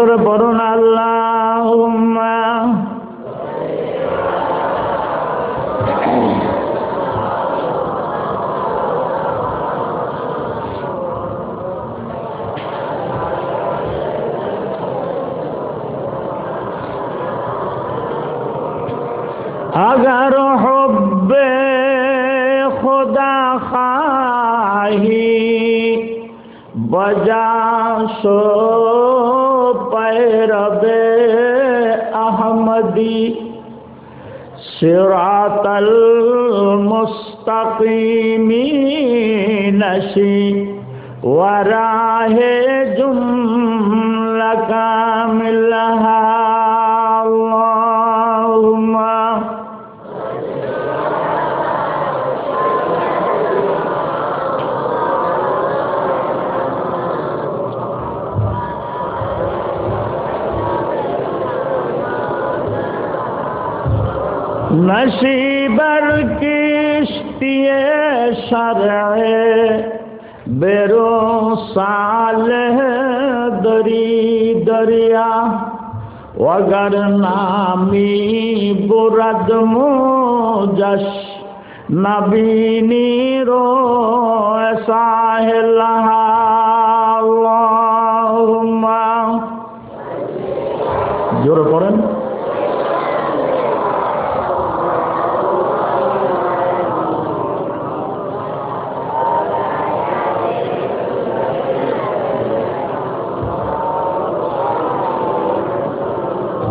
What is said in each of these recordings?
আরও জোরে फ़ौरन।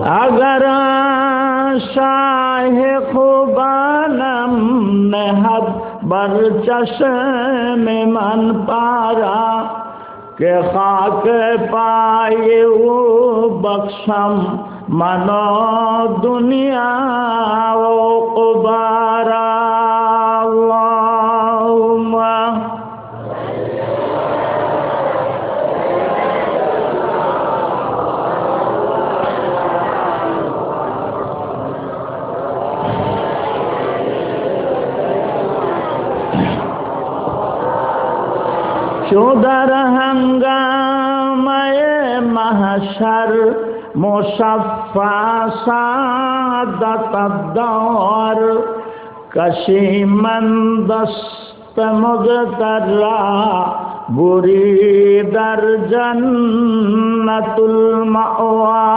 अगर शाह खुबानम में बर बरचश में मन पारा, के खाक पाए वो बख्शम। মানো দুনিয়া ও কুবারা চোদার হাঙ্গামায় মাহাসার মোসাফ فسادت الدور کشی من دست مغتر بری در جنت المعوى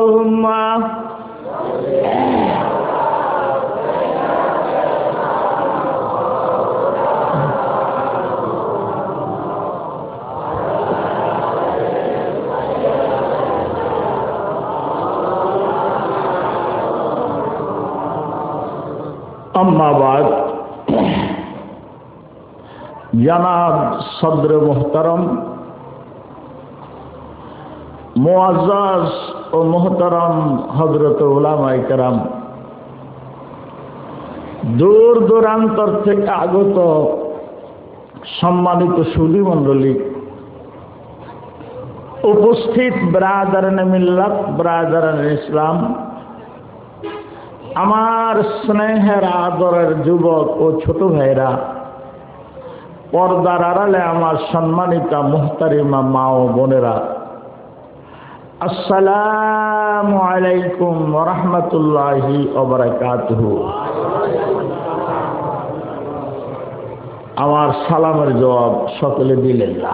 اللهم আম্মা বাদ। জানাব সদর মোহতারম। মোয়াজ ও মোহতারম হজরত ওলামাই কারাম। দূর দূরান্তর থেকে আগত সম্মানিত সুদী মণ্ডলী উপস্থিত ব্রাদারান মিল্লাত ব্রাদারান ইসলাম আমার স্নেহের আদরের যুবক ও ছোট ভাইরা, পর্দার আড়ালে আমার সম্মানিতা মুহতারিমা মা ও বোনেরা, আসসালামু আলাইকুম রহমতুল্লাহি অবরাকাতহু আমার সালামের জবাব সকলে দিলেন না।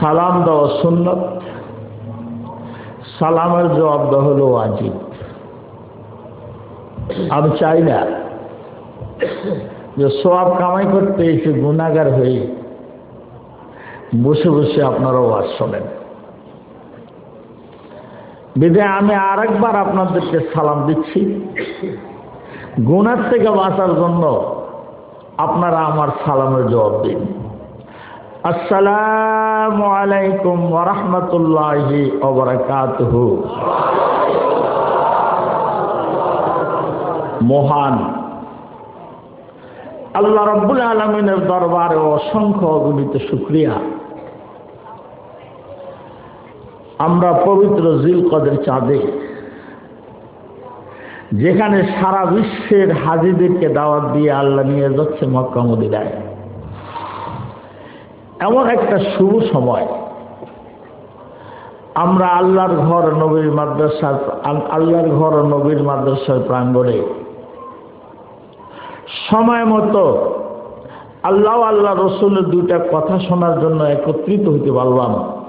সালাম দেওয়া সুন্নত। সালামের জবাব দেওয়া হলো আজিব আমি চাই না যে সব কামাই করতে এসে গুণাগার হয়ে বসে বসে আপনারাও আজ শোনেন। বিদে আমি আরেকবার আপনাদেরকে সালাম দিচ্ছি। গুণার থেকে বাঁচার জন্য আপনারা আমার সালামের জবাব দিন। আসসালামু আলাইকুম ওরহমতুল্লাহি ওবরাকাতহু মহান। আল্লাহ রব্বুল আলমিনের দরবারে অসংখ্য অগণিত শুক্রিয়া। আমরা পবিত্র জিল কদের চাঁদে, যেখানে সারা বিশ্বের হাজিদেরকে দাওয়াত দিয়ে আল্লাহ নিয়ে যাচ্ছে মক্কা মদিনায়। এমন একটা শুভ সময়। আমরা আল্লাহর ঘর, নবীর মাদ্রাসার আল্লাহর ঘর, নবীর মাদ্রাসার প্রাঙ্গণে সময় মতো আল্লাহ আল্লাহ রসুলের দুইটা কথা শোনার জন্য একত্রিত হইতে পারলাম।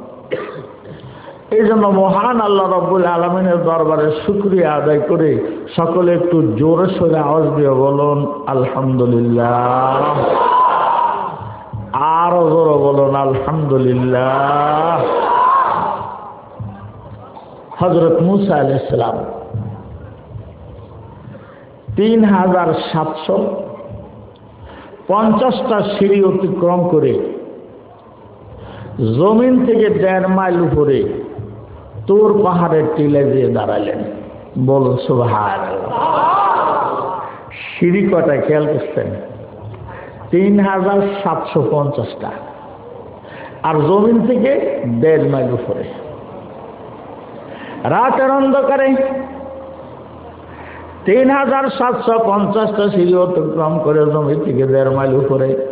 এই জন্য মহান আল্লাহ রব্বুল আলমিনের দরবারে শুক্রিয়া আদায় করে সকলে একটু জোরে সোরে আওয়াজ দিয়ে বলুন, আলহামদুলিল্লাহ। আরও জোরে বলুন, আলহামদুলিল্লাহ। হজরত মুসা আল ইসলাম তিন হাজার সাতশো পঞ্চাশটা সিঁড়ি অতিক্রম করে জমিন থেকে দেড় মাইল উপরে তোর পাহাড়ের টিলে দিয়ে দাঁড়ালেন। বল সুভার সিঁড়ি কটা খেয়াল করছেন? তিন হাজার সাতশো পঞ্চাশটা। আর জমিন থেকে দেড় মাইল উপরে। রাতের অন্ধকারে তিন হাজার সাতশো পঞ্চাশটা সিঁড়ি অতিক্রম করে জমি থেকে দেড় মাইল উপরে।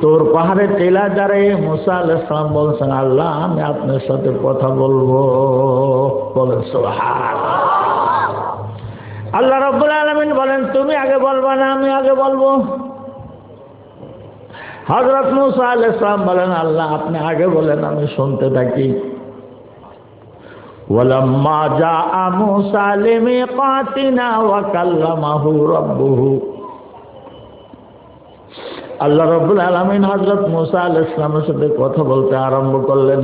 তোর পাহাড়ে টেলা যারে মুসা আল ইসলাম বলছেন, আল্লাহ, আমি আপনার সাথে কথা বলব। বলেন সোহার আল্লাহ রব্বুল আলমিন বলেন তুমি আগে বলবা না আমি আগে বলবো হজরত মুসা আল ইসলাম বলেন আল্লাহ আপনি আগে বলেন আমি শুনতে থাকি ولما جاء موسى لميقاتنا وكلمه ربه আল্লাহ রব্বুল আলমিন হজরত মুসা আল ইসলামের সাথে কথা বলতে আরম্ভ করলেন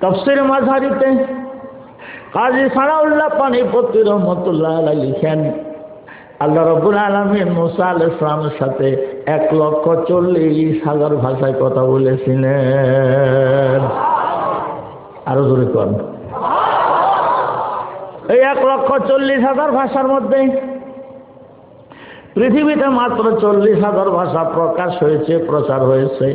তফসির মাঝারিতে কাজী সানাউল্লাহ পানিপতি রহমতুল্লাহ লিখেন, আল্লাহ রব্বুল আলমিন মুসা আল ইসলামের সাথে এক লক্ষ চল্লিশ হাজার ভাষায় কথা বলেছিলেন। আরও জোরে কন। এই এক লক্ষ চল্লিশ হাজার ভাষার মধ্যে পৃথিবীতে মাত্র চল্লিশ হাজার ভাষা প্রকাশ হয়েছে, প্রচার হয়েছে।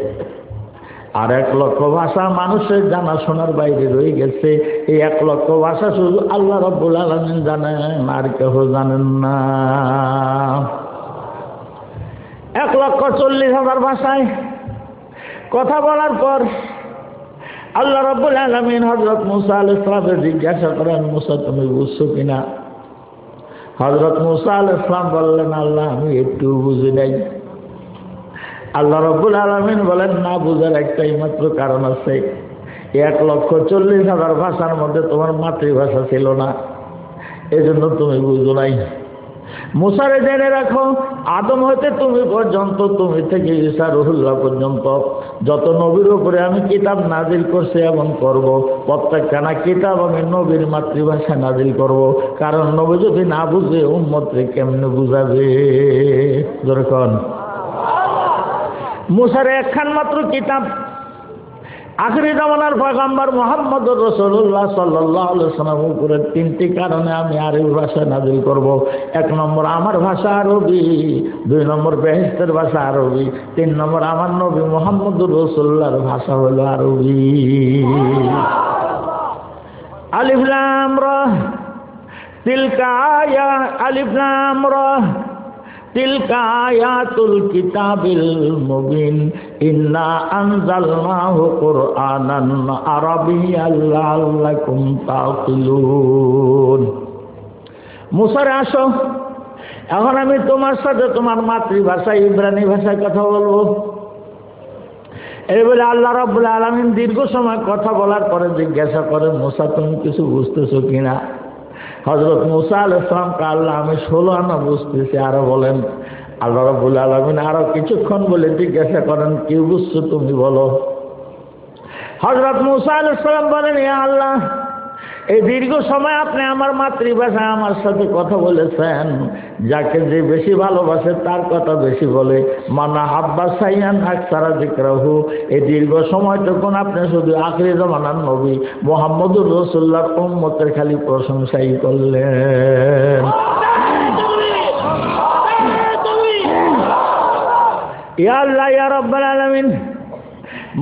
আর এক লক্ষ ভাষা মানুষের জানাশোনার বাইরে রয়ে গেছে। এই এক লক্ষ ভাষা শুধু আল্লাহ রব্বুল আলমিন জানেন, আর কেহ জানেন না। এক লক্ষ চল্লিশ হাজার ভাষায় কথা বলার পর আল্লাহ রব্বুল আলমিন হজরত মুসা আল ইসলামের জিজ্ঞাসা করেন, মুসা, তুমি বুঝছ কিনা? হজরত মুসা আল ইসলাম বললেন, আল্লাহ, আমি একটু বুঝি নাই। আল্লাহ রব্বুল আলমিন বলেন, না বুঝার একটাই মাত্র কারণ আছে। এক লক্ষ চল্লিশ হাজার ভাষার মধ্যে তোমার মাতৃভাষা ছিল না। এজন্য তুমি বুঝো নাই। মুসারে জেনে রাখো, আদম হইতে তুমি পর্যন্ত, তুমি থেকে ঈশা রহুল্লাহ পর্যন্ত, যত নবীর উপরে আমি কিতাব নাজিল করছি এবং করব। প্রত্যেকখানা কিতাব আমি নবীর মাতৃভাষায় নাজিল করব। কারণ নবী যদি না বুঝে, উম্মতরে কেমনে বুঝাবে? যেরকম মুসারে একখান মাত্র কিতাব। আখরি জামানার পয়গাম্বার মোহাম্মদ রসুল্লাহ সাল্লাম উপরে তিনটি কারণে আমি আরবি ভাষায় নাজিল করব। এক নম্বর, আমার ভাষা আরবি, দুই নম্বর বেহেস্তের ভাষা আরবি, তিন নম্বর, আমার নবী মোহাম্মদ রসুল্লাহর ভাষা হলো আরবি। আলিফলাম রহ তিলকা আলিফলাম রহ তিলকা আয়াতুল কিতাবিল মুবিন। ইন্না আনজালনাহু কুরআনান আরাবিয়াল লাআল্লাকুম তাকিলুন মুসার আসো। এখন আমি তোমার সাথে তোমার মাতৃভাষা ইব্রানি ভাষায় কথা বলব। এবারে আল্লাহ রাবুল আলমিন দীর্ঘ সময় কথা বলার পরে জিজ্ঞাসা করে, মোসা, তুমি কিছু বুঝতেছো কিনা? হজরত মুসা আল ইসলামকে আল্লাহ আমি ষোলো আনা বুঝতেছি, আরও বলেন। আল্লাহ রবুল আলমিন আরও কিছুক্ষণ বলে জিজ্ঞাসা করেন, কি বুঝছ তুমি বলো? হজরত মুসা আল ইসলাম বলেন এ আল্লাহ এই দীর্ঘ সময় আপনি আমার মাতৃভাষায় আমার সাথে কথা বলেছেন। যাকে যে বেশি ভালোবাসে তার কথা বেশি বলে। মানা হাব্বা সাইয়ান আকসারা জিক্রাহু এই দীর্ঘ সময় তখন আপনি শুধু আখরি জমানার নবী মোহাম্মদুর রসুল্লাহর উম্মতের খালি প্রশংসাই করলেন।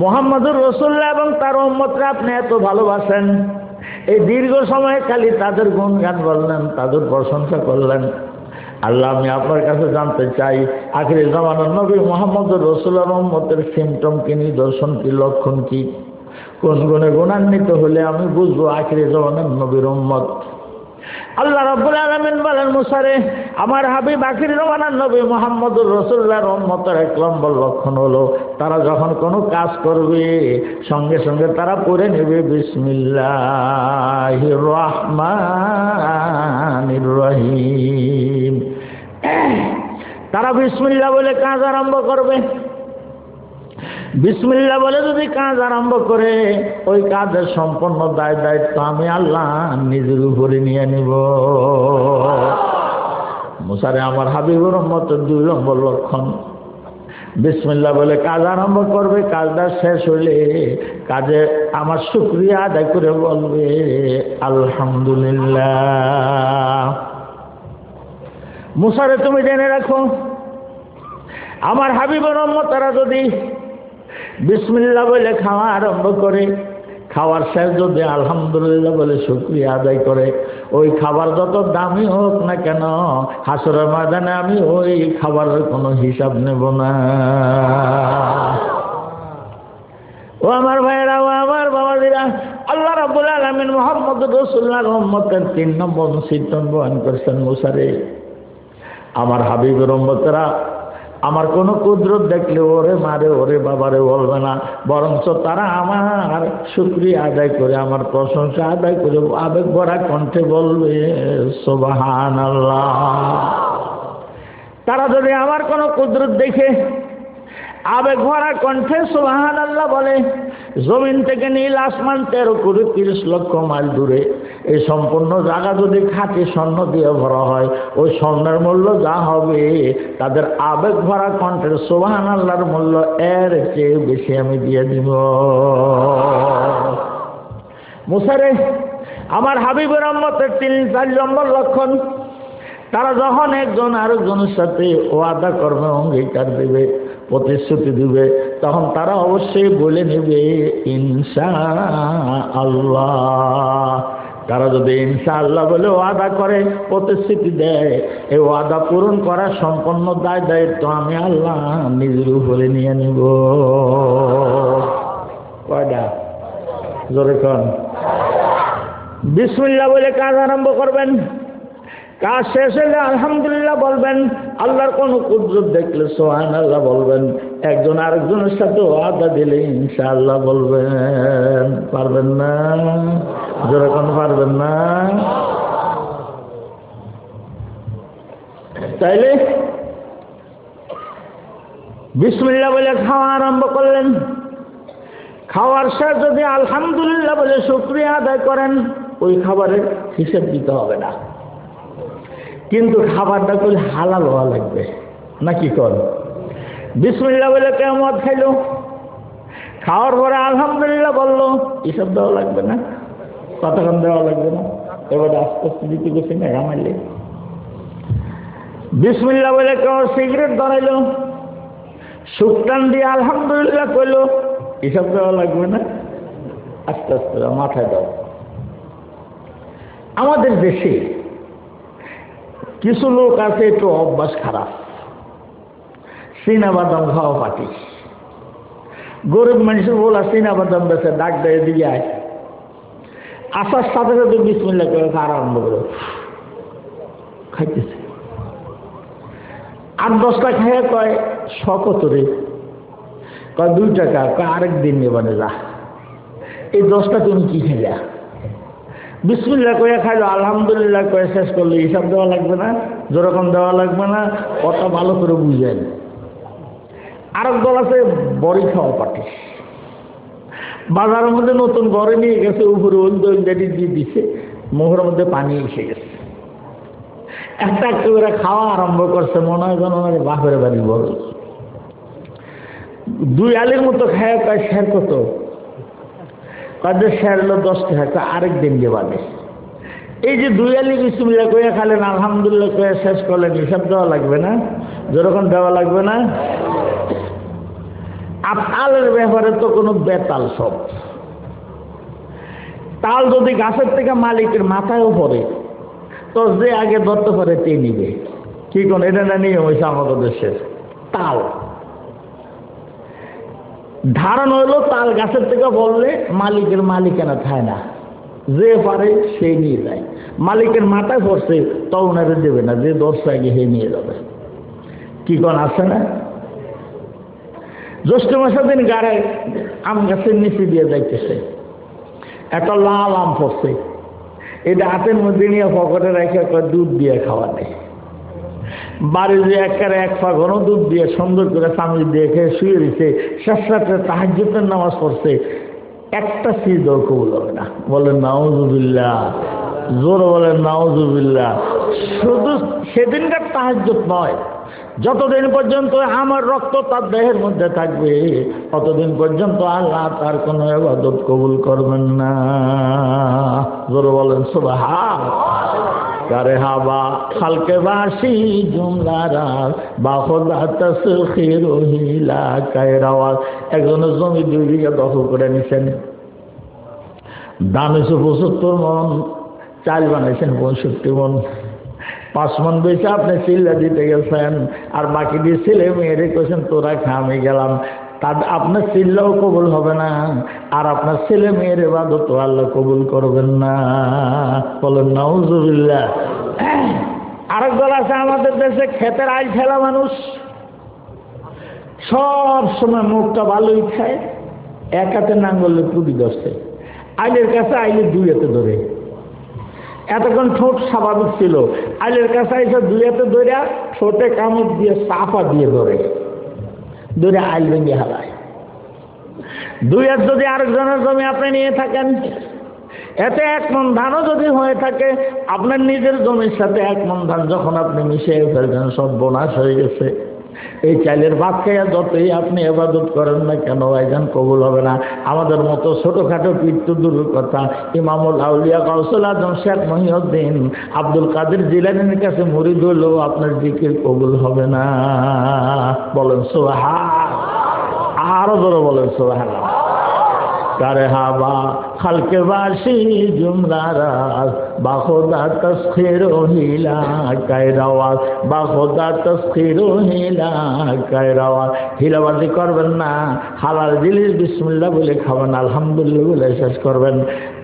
মোহাম্মদুর রসুল্লাহ এবং তার উম্মতরা আপনি এত ভালোবাসেন। এই দীর্ঘ সময় খালি তাদের গুণগান বললেন, তাদের প্রশংসা করলেন। আল্লাহ, আমি আপনার কাছে জানতে চাই, আখির জামানার নবী মোহাম্মদ রসুল্লাহ রহমতের সিমটম কি, নিদর্শন কি, লক্ষণ কি? কোন গুণে গুণান্বিত হলে আমি বুঝব আখির জামানার নবীর উম্মত। আল্লাহ রব্বুল আলমিন বলেন, মুসারে, আমার হাবিব আখির রমানার নবী মোহাম্মদুর রসুল্লাহর উম্মতের এক নম্বর লক্ষণ হলো, তারা যখন কোনো কাজ করবে, সঙ্গে সঙ্গে তারা পড়ে নেবে বিসমিল্লাহ রহমান রহিম। তারা বিসমিল্লা বলে কাজ আরম্ভ করবে। বিসমিল্লা বলে যদি কাজ আরম্ভ করে, ওই কাজের সম্পূর্ণ দায় দায়িত্ব আমি আল্লাহ নিজের উপরে নিয়ে নিব। মুসারে আমার হাবিবুর মতো দুই নম্বর লক্ষণ। বিসমিল্লা বলে কাজ আরম্ভ করবে, কাজটা শেষ হলে কাজে আমার শুক্রিয়া আদায় করে বলবে, আলহামদুলিল্লাহ। মুসারে তুমি জেনে রাখো, আমার হাবিবুর তারা যদি বিসমিল্লা বলে খাওয়া আরম্ভ করে। খাওয়ার শেষ যদি আলহামদুলিল্লাহ বলে শুক্রিয়া আদায় করে। ওই খাবার যত দামি হোক না কেন হাসরের ময়দানে আমি ওই খাবারের কোনো হিসাব নেব না। ও আমার ভাইয়েরা, ও আমার বাবাদিরা আল্লাহ রাবুল আলমিন মোহাম্মদ রসুল্লাহ রহমতের তিন নম্বর সিদ্ধন বহন করেছেন মুসারে। আমার হাবিবের রহমতেরা আমার কোনো কুদরত দেখলে ওরে মারে, ওরে বাবারে বলবে না। বরঞ্চ তারা আমার শুক্রিয়া আদায় করে, আমার প্রশংসা আদায় করে, আবেগ ভরা কণ্ঠে বলবে সোবাহান আল্লাহ তারা যদি আমার কোনো কুদরত দেখে আবেগ ভরা কণ্ঠে সোহান আল্লাহ বলে, জমিন থেকে নীল আসমান তেরো কুড়ি তিরিশ লক্ষ মাইল দূরে। এই সম্পূর্ণ জায়গা যদি খাঁটি স্বর্ণ দিয়ে ভরা হয়, ওই স্বর্ণের মূল্য যা হবে, তাদের আবেগ ভরা কণ্ঠের সোহান আল্লাহর মূল্য এর চেয়ে বেশি আমি দিয়ে দিব। মুসারে, আমার হাবিবুর রহমতের তিন চার নম্বর লক্ষণ, তারা যখন একজন আরেকজনের সাথে ওয়াদা কর্মে অঙ্গীকার দেবে প্রতিশ্রুতি দিবে, তখন তারা অবশ্যই বলে নেবে ইনসা আল্লাহ তারা যদি ইনসা আল্লাহ বলে ওয়াদা করে, প্রতিশ্রুতি দেয়, এই ওয়াদা পূরণ করার সম্পন্ন দায় দায়িত্ব আমি আল্লাহ নিজের উপরে নিয়ে নিব। কয়টা? জোরে কন। বিসমিল্লা বলে কাজ আরম্ভ করবেন। কাজ শেষ হলে আলহামদুলিল্লাহ বলবেন, আল্লাহর কোন কুদরত দেখলে সোহান আল্লাহ বলবেন, একজন আরেকজনের সাথে ওয়াদা দিলে ইনশাআল্লাহ বলবেন। পারবেন না? যেরকম পারবেন না? তাইলে বিসমিল্লা বলে খাওয়া আরম্ভ করলেন। খাওয়ার শেষ যদি আলহামদুলিল্লাহ বলে শুক্রিয়া আদায় করেন, ওই খাবারের হিসেব দিতে হবে না। কিন্তু খাবারটা করলে হালাল হওয়া লাগবে। নাকি কর বিসমিল্লা বলে কেমন খাইলো। খাওয়ার পরে আলহামদুলিল্লাহ বলল, এসব দেওয়া লাগবে না কতক্ষণ দেওয়া লাগবে না। এবার আস্তে আস্তে দিতে গেছি না রামাইলে বিসমিল্লা বলে কেউ সিগারেট ধরাইলো। শুকটান দিয়ে আলহামদুলিল্লাহ করল এসব দেওয়া লাগবে না, আস্তে আস্তে মাথায় দাও। আমাদের দেশে কিছু লোক আছে একটু অভ্যাস খারাপ। বাদাম খাওয়া পাটি। গরিব মানুষের বলা বাদাম বেছে ডাক দেয় দিয়ে আয়। আসার সাথে সাথে বিসমিল্লা করে আরম্ভ করে। খাইতেছে। আট দশটা খাইয়া কয় শকতরে কয়, দুই টাকা, কয়, আরেক দিন নেবানে যা। এই দশটা তুমি কি খাইলা? বিসমিল্লা কয়ে খাইলো, আলহামদুলিল্লাহ কয়ে শেষ করলে, হিসাব দেওয়া লাগবে না যেরকম দেওয়া লাগবে না ওটা ভালো করে বুঝেন। আরেক দল আছে, বড়ি খাওয়া পাটি বাজারের মধ্যে নতুন বড়ি নিয়ে গেছে, উপরে উল্টো উল্টাটি দিয়ে দিছে মুখের মধ্যে পানি এসে গেছে। একটা একটা করে খাওয়া আরম্ভ করছে, মনে হয় যেন বাপের বাড়ি বড়। দুই আলির মতো খায় পায় শেয়ার কত? তাদের শেয়ার হলো দশ টাকা আরেক দিন যে বাদে। এই যে দুই আলি বিসমিল্লা কয়ে খালেন, আলহামদুলিল্লাহ কয়ে শেষ করলেন, হিসাব দেওয়া লাগবে না? যেরকম দেওয়া লাগবে না? আর তালের ব্যাপারে তো কোনো বেতাল সব। তাল যদি গাছের থেকে মালিকের মাথায়ও পড়ে, তো যে আগে ধরতে পারে তে নিবে। কি কোন এটা না নিয়ম হয়েছে আমাদের দেশের। তাল। ধারণ হইল তাল গাছের থেকে বললে মালিকের মালিকানা খায় না। যে পারে সে নিয়ে যায়। মালিকের মাথায় পড়ছে, তরুণারে দেবে না, যে দশ আগে হে নিয়ে যাবে। কি কোন আছে না? জ্যৈষ্ঠ মাসের দিন গাড়ে আম গাছের নিচে দিয়ে যাইতেছে। একটা লাল আম পড়ছে। এটা হাতের মধ্যে নিয়ে পকেটে রেখে দুধ দিয়ে খাওয়া নেই বাড়ি যে একেবারে এক পা ঘন দুধ দিয়ে সুন্দর করে স্বামী দিয়ে খেয়ে শুয়ে দিছে শেষ রাত্রে নামাজ পড়ছে। একটা সিজও কবুল হবে না। বলেন নাউজুবিল্লা জোর বলেন নাউজুবিল্লা শুধু সেদিনকার তাহাজ্যত নয়, যতদিন পর্যন্ত আমার রক্ত তার দেহের মধ্যে থাকবে, ততদিন পর্যন্ত আল্লাহ তার কোনো এবাদত কবুল করবেন না। জোর বলেন সুবাহা কারে হাবা খালকে বাসি জুমলারা বাহদা তসখির হিলা কায়রাওয়াজ একজনের জমি দুই বিঘা দখল করে নিছেন। দাম এসে পঁচাত্তর মন, চাল বানাইছেন পঁয়ষট্টি মন। পাঁচ মন বেশি আপনি চিল্লা দিতে গেছেন, আর বাকি দিয়ে ছেলে মেয়েরে কেছেন তোরা খা আমি গেলাম। তার আপনার চিল্লাও কবুল হবে না, আর আপনার ছেলে মেয়ের এবাদত আল্লাহ কবুল করবেন না। বলেন নাউজুবিল্লা আরেক দল আছে আমাদের দেশে, ক্ষেতের আইল ফেলা মানুষ। সব সময় মুখটা ভালোই খায়, এক হাতে নাঙ্গলে পুরি দশে আইলের কাছে আইলে দুই হাতে ধরে। এতক্ষণ ঠোঁট স্বাভাবিক ছিল। আইলের কাছে আইসে দুই হাতে ধরে, ঠোঁটে কামড় দিয়ে সাফা দিয়ে ধরে। ধরে আইল ভেঙে হারায় দুই এক যদি আরেকজনের জমি আপনি নিয়ে থাকেন, এতে এক মন ধানও যদি হয়ে থাকে, আপনার নিজের জমির সাথে এক মন ধান যখন আপনি মিশিয়ে ফেলবেন, সব বোনাস হয়ে গেছে। এই চাইলের ভাত খাইয়া যতই আপনি এবাদত করেন না কেন ভাইজান কবুল হবে না। আমাদের মতো ছোটোখাটো পিত্ত দূর কথা। ইমামুল আউলিয়া কৌশল আজম শেখ মহিউদ্দিন আব্দুল কাদের জিলানির কাছে মুড়ি ধরলেও আপনার জিকির কবুল হবে না। বলেন সোহা আরও ধরো বলেন সোহা কারে হাবা খালকে বাসি জুমলারাজ বাখোদা তসখির হিলা কায়রাওয়াজ বাখোদা তসখির হিলা কায়রাওয়াজ হিলাবাজি করবেন না, হালাল জিনিস বিসমুল্লাহ বলে খাবেন, আলহামদুলিল্লাহ বলে শেষ করবেন।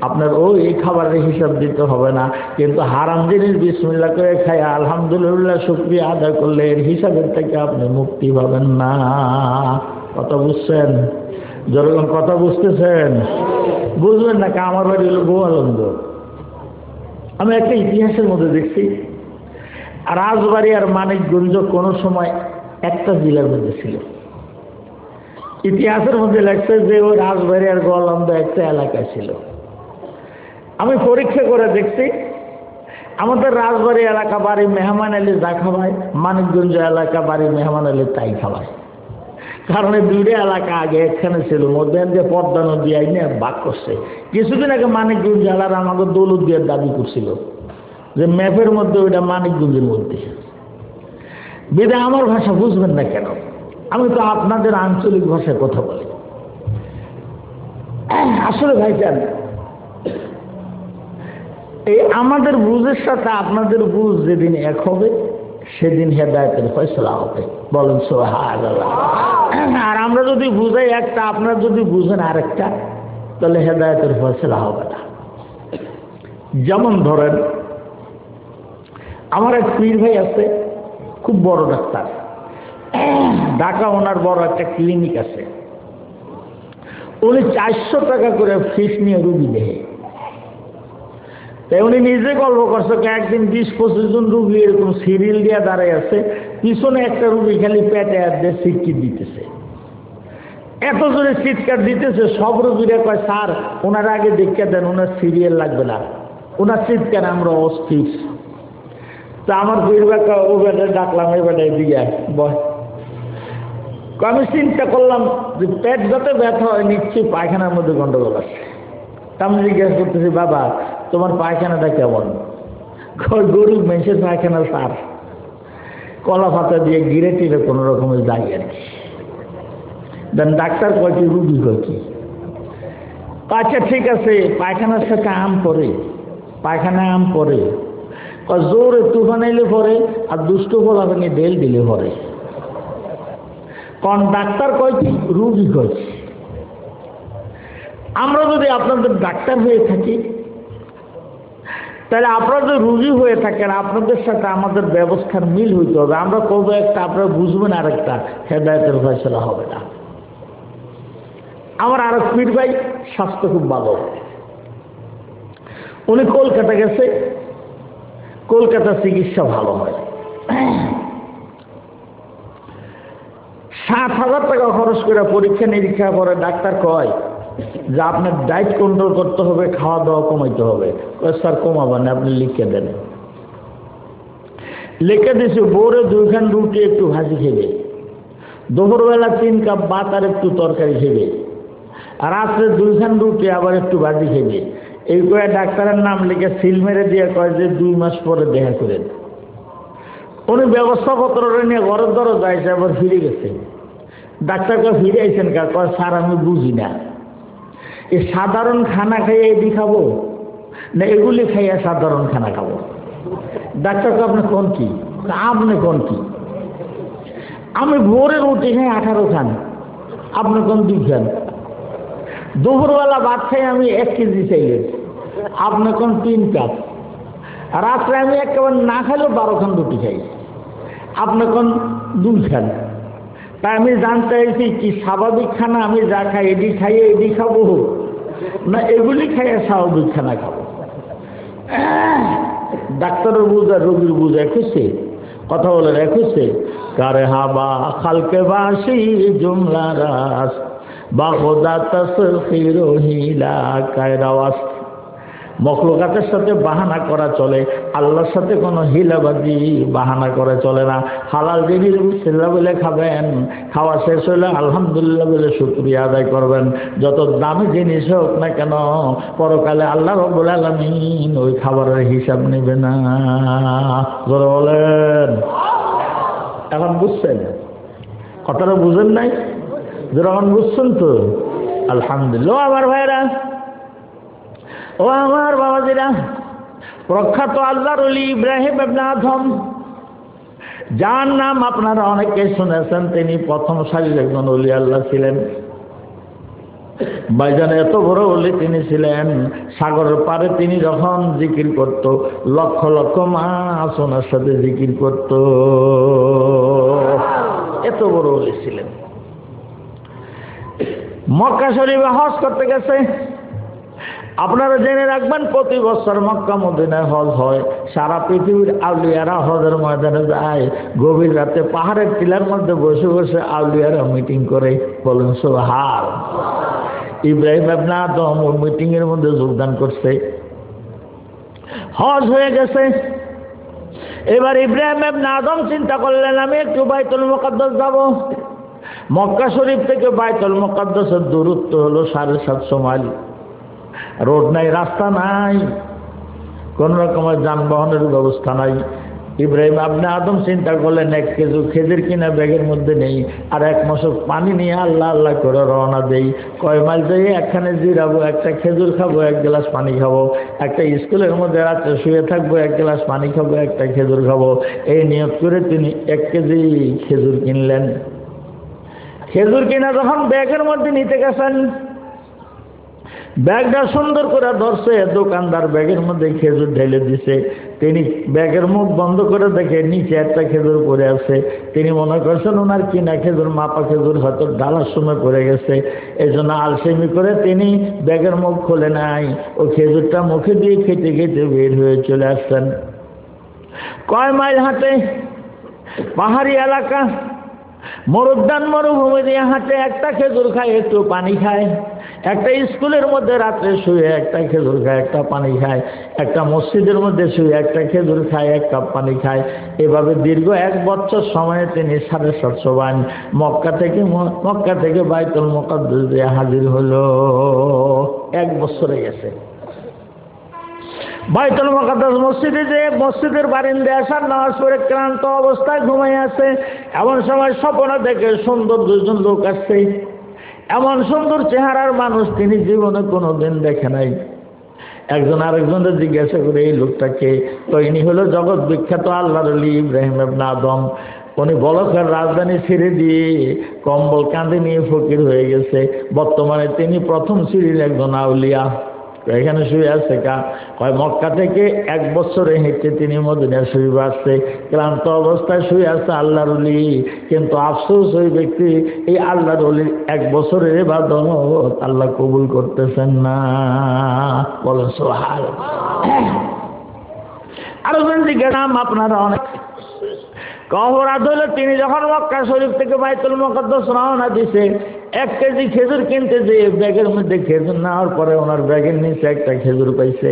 আপনার ওই খাবারের হিসাব দিতে হবে না, কিন্তু হারাম জিনিস বিসমুল্লাহ করে খায় আলহামদুলিল্লাহ শুক্রিয়া আদায় করলে এর হিসাবের থেকে আপনি মুক্তি পাবেন না। কত বুঝছেন? যেরকম কথা বুঝতেছেন? বুঝবেন না আমার বাড়ি হলো গোয়ালন্দ আমি একটা ইতিহাসের মধ্যে দেখছি। রাজবাড়ি আর মানিকগঞ্জ কোনো সময় একটা জেলার মধ্যে ছিল। ইতিহাসের মধ্যে লেখছে যে ওই রাজবাড়ি আর গোয়ালন্দ একটা এলাকা ছিল। আমি পরীক্ষা করে দেখছি, আমাদের রাজবাড়ি এলাকা বাড়ি মেহমান আলী যা খাওয়ায় মানিকগঞ্জ এলাকা বাড়ি মেহমান আলী তাই খাওয়ায় কারণ এই দুইটা এলাকা আগে এখানে ছিল, মধ্যে যে পদ্মা নদী আইনে বাক করছে। কিছুদিন আগে মানিকগঞ্জ জেলার আমাকে দৌলত দিয়ে দাবি করছিল যে ম্যাপের মধ্যে ওইটা মানিকগঞ্জের মধ্যে। বিদায় আমার ভাষা বুঝবেন না কেন? আমি তো আপনাদের আঞ্চলিক ভাষায় কথা বলি। আসলে ভাইজান এই আমাদের বুঝের সাথে আপনাদের বুঝ যেদিন এক হবে সেদিন হেদায়তের ফয়সলা হবে। বলেন আর আমরা যদি বুঝাই একটা, আপনার যদি বুঝেন আরেকটা, তাহলে হেদায়তের ফয়সলা হবে না। যেমন ধরেন, আমার এক পীর ভাই আছে, খুব বড় ডাক্তার। ঢাকা ওনার বড় একটা ক্লিনিক আছে। উনি চারশো টাকা করে ফিস নিয়ে রুগী দেয়। তাই উনি নিজে গল্প করছে একদিন বিশ পঁচিশ জন রুগী এরকম সিরিয়াল দিয়ে দাঁড়ায় আছে, পিছনে একটা রুগী খালি পেটে আর দিয়ে সিটকি দিতেছে। এত জোরে চিৎকার দিতেছে, সব রুগীরা কয়, স্যার, ওনার আগে দেখে দেন, ওনার সিরিয়াল লাগবে না। ওনার চিৎকার আমরা অস্থির। তা আমার পরিবার ও বেটা ডাকলাম এই বেটায় দিয়ে বয়। আমি চিন্তা করলাম যে পেট যত ব্যথা হয়, নিশ্চয়ই পায়খানার মধ্যে গন্ডগোল আছে। তা আমি জিজ্ঞাসা করতেছি, বাবা তোমার পায়খানাটা কেমন? গরিব মেসের পায়খানা সার। কলা পাতা দিয়ে গিরে টিরে কোনো রকমের যাই আর কি। দেন ডাক্তার কয়টি রুগী কয়টি আচ্ছা ঠিক আছে, পায়খানার সাথে আম পরে পায়খানা আম পরে জোরে তুফান এলে পরে আর দুষ্ট ফলাফানি ডেল দিলে পরে কোন, ডাক্তার কয় কি? রুগী কয় আমরা যদি আপনাদের ডাক্তার হয়ে থাকি তাহলে আপনারা যদি রুগী হয়ে থাকেন, আপনাদের সাথে আমাদের ব্যবস্থার মিল হইতে হবে। আমরা করব একটা, আপনারা বুঝবেন আরেকটা, হেদায়তের ফয়সলা হবে না। আমার আরেক পীর ভাই, স্বাস্থ্য খুব ভালো। উনি কলকাতা গেছে কলকাতা চিকিৎসা ভালো হয়। সাত হাজার টাকা খরচ করে পরীক্ষা নিরীক্ষা করে ডাক্তার কয় যে আপনার ডায়েট কন্ট্রোল করতে হবে খাওয়া দাওয়া কমাইতে হবে। স্যার কমাবেন আপনি লিখে দেন। লিখে দিছি বোরে দুইখান রুটি একটু ভাজি খেবে দুপুরবেলা তিন কাপ ভাত আর একটু তরকারি খেবে রাত্রে দুইখান রুটি আবার একটু ভাজি খেবে এই কয়ে ডাক্তারের নাম লিখে সিল মেরে দিয়ে কয় যে, দুই মাস পরে দেখা করেন উনি ব্যবস্থাপত্র নিয়ে ঘরের ধরো যাইছে আবার ফিরে গেছে। ডাক্তারকে ফিরে আইছেন কা? কয়, স্যার, আমি বুঝি না। এই সাধারণ খানা খাইয়ে এটি খাব? না, এগুলি খাইয়া সাধারণ খানা খাব। ডাক্তারকে আপনি কোন কি? আপনি কোন কি? আমি ভোরে রুটি খাই আঠারো খান। আপনি কোন দুই খান? দুপুরবেলা ভাত খাই আমি এক কেজি চাইলেন। আপনি কোন তিন কাপ? রাত্রে আমি একেবারে না খাইলেও বারো খান রুটি খাই। আপনি কোন দুই খান? তাই আমি জানতে চাইছি কি স্বাভাবিক খানা আমি যা খাই এটি খাইয়ে এটি খাব? না, এগুলি খাইয়ে স্বাভাবিক খানা খাব। ডাক্তারের বুঝা, রোগীর বুঝা খুশি কথা বলে রেখেছে কারে হাবা খালকে বাসি জুমলা রাস বা খোদা তসর হিলা কায়রাওয়াস মখলুকাতের সাথে বাহানা করা চলে, আল্লাহর সাথে কোনো হিলাবাজি বাহানা করা চলে না। হালাল জিনিস বলে খাবেন, খাওয়া শেষ হলে আলহামদুলিল্লাহ বলে শুক্রিয়া আদায় করবেন। যত দামি জিনিস হোক না কেন, পরকালে আল্লাহ রব্বুল আলমিন ওই খাবারের হিসাব নেবে না। বলেন। এখন বুঝছেন? কথাটা বুঝেন নাই? যখন বুঝছেন তো? আলহামদুলিল্লাহ। আমার ভাইরা ও আমার বাবাজিরা, প্রখ্যাত আল্লাহর অলি ইব্রাহিম আদম, যার নাম আপনারা অনেকে শুনেছেন, তিনি প্রথম সারির একজন অলি আল্লাহ ছিলেন। বাইজানে এত বড় অলি তিনি ছিলেন, সাগরের পারে তিনি যখন জিকির করত, লক্ষ লক্ষ মাছ ওনার সাথে জিকির করত। এত বড় অলি ছিলেন। মক্কা শরীফে হজ করতে গেছে আপনারা জেনে রাখবেন, প্রতি বছর মক্কা মদিনায় হজ হয়। সারা পৃথিবীর আউলিয়ারা হজের ময়দানে যায়। গভীর রাতে পাহাড়ের টিলার মধ্যে বসে বসে আউলিয়ারা মিটিং করে। বলেন সোহার ইব্রাহিম আপনা আদম ওই মিটিংয়ের মধ্যে যোগদান করছে। হজ হয়ে গেছে। এবার ইব্রাহিম আপনা আদম চিন্তা করলেন, আমি একটু বাইতুল মোকাদ্দাস যাব। মক্কা শরীফ থেকে বাইতুল মোকাদ্দাসের দূরত্ব হলো সাড়ে সাতশো মাইল। রোড নাই, রাস্তা নাই, কোন রকমের যানবাহনের ব্যবস্থা নাই। ইব্রাহিম আপনি আদম চিন্তা করলেন, এক কেজি খেজুর কিনা ব্যাগের মধ্যে নেই, আর এক মশক পানি নিয়ে আল্লাহ আল্লাহ করে রওনা দেই। কয় মাইল যাই, একখানে জিরাবো একটা খেজুর খাব, এক গ্লাস পানি খাব। একটা স্কুলের মধ্যে রাত্রে শুয়ে থাকব, এক গ্লাস পানি খাব, একটা খেজুর খাব। এই নিয়োগ করে তিনি এক কেজি খেজুর কিনলেন। খেজুর কিনা যখন ব্যাগের মধ্যে নিতে গেছেন ব্যাগটা সুন্দর করে ধরছে, দোকানদার ব্যাগের মধ্যে খেজুর ঢেলে দিছে। তিনি ব্যাগের মুখ বন্ধ করে দেখে নিচে একটা খেজুর পড়ে আছে। তিনি মনে করছেন ওনার কিনা খেজুর, মাপা খেজুর হয়তো ডালার সময় পড়ে গেছে। এই জন্য আলসেমি করে তিনি ব্যাগের মুখ খুলে নাই। ও খেজুরটা মুখে দিয়ে খেতে খেতে বের হয়ে চলে আসছেন কয় মাইল হাঁটে? পাহাড়ি এলাকা। মরুদ্যান মরুভূমি দিয়ে হাঁটে, একটা খেজুর খায়, একটু পানি খায়। একটা স্কুলের মধ্যে রাত্রে শুয়ে একটা খেজুর খায়, একটা পানি খায়, একটা মসজিদের মধ্যে শুয়ে একটা খেজুর খায়, এক কাপ পানি খায়। এভাবে দীর্ঘ এক বছর সময়ে তিনি সাড়ে সাতশো বান মক্কা থেকে মক্কা থেকে বাইতুল মোকাদ্দুস দিয়ে হাজির হলো। এক বছরে গেছে। বাইতুল মোকাদ্দাস মসজিদে যে মসজিদের বারিন্দে আসার নামাজ পড়ে ক্লান্ত অবস্থায় ঘুমাই আছে, এমন সময় স্বপ্ন দেখে সুন্দর দুজন লোক আসছে। এমন সুন্দর চেহারার মানুষ তিনি জীবনে কোনো দিন দেখে নাই। একজন আরেকজনের জিজ্ঞাসা করে, এই লোকটাকে তো ইনি হলো জগৎ বিখ্যাত আল্লাহ আলী ইব্রাহিম আবনা আদম। উনি বলকের রাজধানী ছেড়ে দিয়ে কম্বল কাঁধে নিয়ে ফকির হয়ে গেছে। বর্তমানে তিনি প্রথম সিঁড়ির একজন আউলিয়া। এখানে শুয়ে আছে কয়, মক্কা থেকে এক বছরে হেঁটে তিনি মদিনা শরীফ আসছে ক্লান্ত অবস্থায় শুয়ে আছে আল্লাহর অলি কিন্তু আফসোস ওই ব্যক্তি, এই আল্লাহর অলির এক বছরের এবাদত আল্লাহ কবুল করতেছেন না। বলেন সোহাল আরও জিজ্ঞাসা আপনারা? অনেক। কহরাত হইল তিনি যখন মক্কা শরীফ থেকে বাইতুল মকদ্দস রওনা দিছে এক কেজি খেজুর কিনতে যে ব্যাগের মধ্যে খেজুর নেওয়ার পরে ওনার ব্যাগের নিচে একটা খেজুর পাইছে।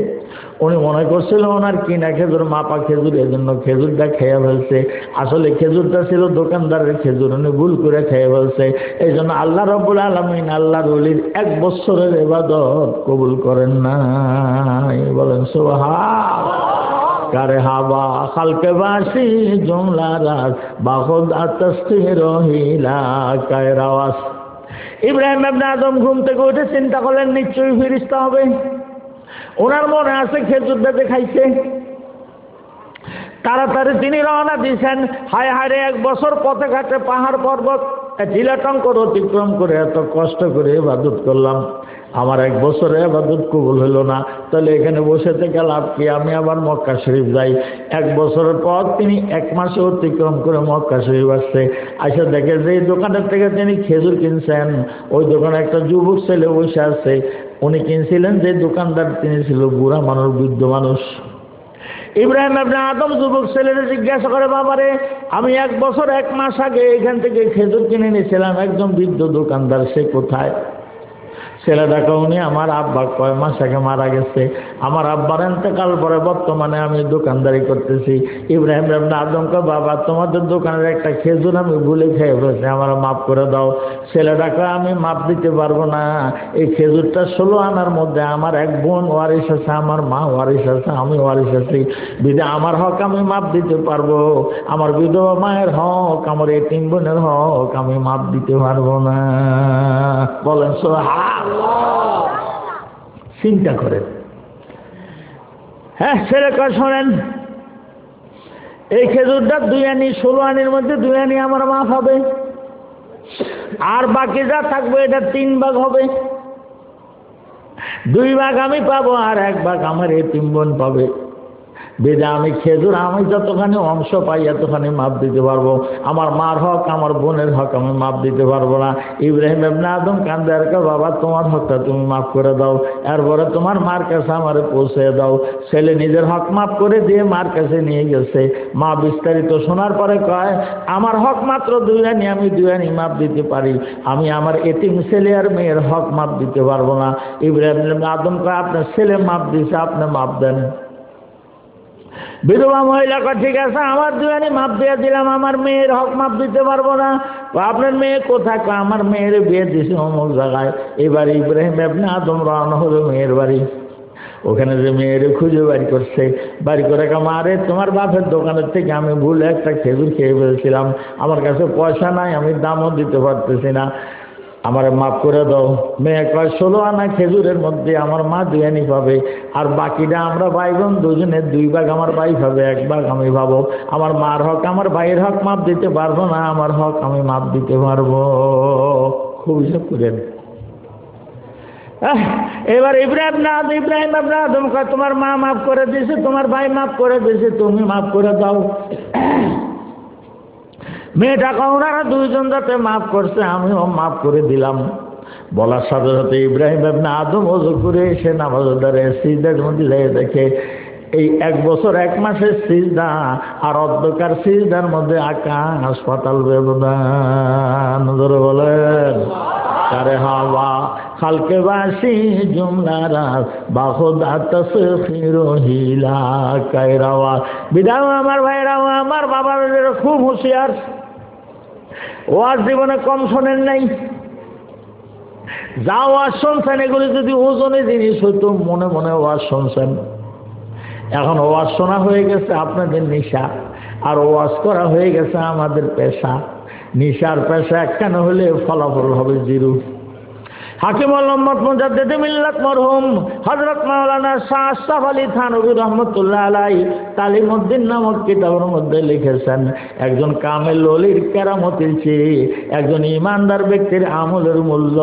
উনি মনে করছিল ওনার কিনা খেজুর, মাপা খেজুর এই জন্য খেজুরটা খেয়ে ফেলছে। আসলে খেজুরটা ছিল দোকানদারের খেজুর, উনি ভুল করে খেয়ে ফেলছে। এই জন্য আল্লাহ রব্বুল আলমিন আল্লাহ রলির এক বছরের এবাদত কবুল করেন না বলেন সোহা কারে হাবা খালকে বাসি জুমলা রাত বাহদ আতস্তি রহিলা, কায়ের ইব্রাহিম আবনে আদম ঘুম থেকে উঠে চিন্তা করলেন, নিশ্চয়ই ফিরিস্তা হবে। ওনার মনে আছে খেজুর দাঁতে খাইছে। তাড়াতাড়ি তিনি রওনা দিয়েছেন। হায় হায় এক বছর পথে ঘাটে পাহাড় পর্বত জিলাটঙ্কর অতিক্রম করে এত কষ্ট করে ইবাদত করলাম। আমার এক বছরে আবাদত কবুল হলো না। তাহলে এখানে বসে থেকে লাভ কি? আমি আবার মক্কা শরীফ যাই। এক বছরের পর তিনি এক মাসে অতিক্রম করে মক্কা শরীফ আসছে। আসে দেখে যে দোকানের থেকে তিনি খেজুর কিনছেন। ওই দোকানে একটা যুবক ছেলে বসে আছে। উনি কিনছিলেন যে দোকানদার তিনি ছিল বুড়া মানুষ, বৃদ্ধ মানুষ। ইব্রাহিম আপনার আদম যুবক ছেলেরা জিজ্ঞাসা করে, বাবারে, আমি এক বছর, এক মাস আগে এখান থেকে খেজুর কিনে নিয়েছিলাম একদম বৃদ্ধ দোকানদার, সে কোথায়? ছেলেটাকে উনি আমার আব্বা কয় মাস আগে মারা গেছে। আমার আব্বার এতেকাল পরে বর্তমানে আমি দোকানদারি করতেছি। ইব্রাহিম রাবনা আদমকে বাবা, তোমাদের দোকানের একটা খেজুর আমি ভুলে খেয়ে ফেলেছি, আমার মাফ করে দাও। ছেলেটাকে আমি মাপ দিতে পারব না। এই খেজুরটা ষোলো আনার মধ্যে আমার এক বোন ওয়ারিস আছে, আমার মা ওয়ারিস আছে, আমি ওয়ারিস আছি। বিধে আমার হক আমি মাপ দিতে পারব, আমার বিধবা মায়ের হক, আমার এই তিন বোনের হক আমি মাপ দিতে পারব না। বলেন সোহা চিন্তা করেন। হ্যাঁ কাজ শোনেন, এই খেজুরটা দুই আনি, ষোলো আনির মধ্যে দুই আনি আমার মাফ হবে। আর বাকি যা থাকবে, এটা তিন ভাগ হবে। দুই ভাগ আমি পাবো, আর এক ভাগ আমার এই তিন বোন পাবে। বেদে আমি খেজুর, আমি যতখানি অংশ পাই এতখানি মাপ দিতে পারব। আমার মার হক, আমার বোনের হক আমি মাপ দিতে পারব না। ইব্রাহিম এমনি আদম কান্দে আর বাবা, তোমার হকটা তুমি মাফ করে দাও। এরপরে তোমার মার কাছে আমারে পৌঁছে দাও। ছেলে নিজের হক মাফ করে দিয়ে মার কাছে নিয়ে গেছে। মা বিস্তারিত শোনার পরে কয়, আমার হক মাত্র দুই আনি, আমি দুই আনি মাপ দিতে পারি। আমি আমার এটিম ছেলে আর মেয়ের হক মাপ দিতে পারব না। ইব্রাহিম আদম কয়, আপনার ছেলে মাপ দিছে, আপনি মাপ দেন। বিধবা মহিলা ঠিক আছে, আমার দুয়ানি মাপ দিয়ে দিলাম, আমার মেয়ের হক মাপ দিতে পারব না। আপনার মেয়ে কোথায়? আমার মেয়ের বিয়ে দিছে অমুক জায়গায় এবার ইব্রাহিম আপনি আদম, রওনা হলো মেয়ের বাড়ি। ওখানে যে মেয়ের খুঁজে বাড়ি করছে, বাড়ি করে মারে তোমার বাপের দোকানের থেকে আমি ভুলে একটা খেজুর খেয়ে ফেলছিলাম, আমার কাছে পয়সা নাই, আমি দামও দিতে পারতেছি না। আমার মাফ করে দাও। মেয়ে কয় ষোলো আনা খেজুরের মধ্যে আমার মা দুয়ানি পাবে। আর বাকিটা আমরা ভাই বোন দুজনের দুই ভাগ আমার ভাই পাবে, এক ভাগ আমি পাবো। আমার মার হক, আমার ভাইয়ের হক মাপ দিতে পারব না, আমার হক আমি মাপ দিতে পারব। খুব হিসাব করেন। এবার ইব্রাহিম না, ইব্রাহিম আপনার তোমার মা মাফ করে দিয়েছে, তোমার ভাই মাফ করে দিয়েছে, তুমি মাফ করে দাও। মেয়েটাকে ওনারা দুইজন যাতে মাফ করছে, আমিও মাফ করে দিলাম। বলার সাথে সাথে ইব্রাহিম আপনি আদম অজু করে এসে নামাজদারে সিজদার মধ্যে দেখে, এই এক বছর এক মাসের সিজদা আর অর্ধকার সিজদার মধ্যে আঁকা হাসপাতাল ব্যবধান। ধরে বলেন। কারে হাওয়া, খালকে বাসি জুমলারা বাহুদা তসিরহিলা কায়রাওয়া। বিদায় আমার ভাইরাও, আমার বাবার খুব হুঁশিয়ার। ওয়াজ জীবনে কম শোনেন নাই। যা ওয়াজ শুনছেন, এগুলি যদি ওজনে জিনিস হইতো, মনে মনে ওয়াজ শুনছেন। এখন ওয়াজ শোনা হয়ে গেছে আপনাদের নেশা, আর ওয়াজ করা হয়ে গেছে আমাদের পেশা। নিশার পেশা একখানে হলে ফলাফল হবে জিরু। হাকিম মোহাম্মদ মুজাদ্দিদ মিল্লাত মরহুম হযরত মাওলানা শাহ আশরাফ আলী থানভী রহমতুল্লাহ আলাই তালিমউদ্দিন নামক কিতাবের মধ্যে লিখেছেন, একজন কামেল ওলির কেরামতির চেয়ে একজন ইমানদার ব্যক্তির আমলের মূল্য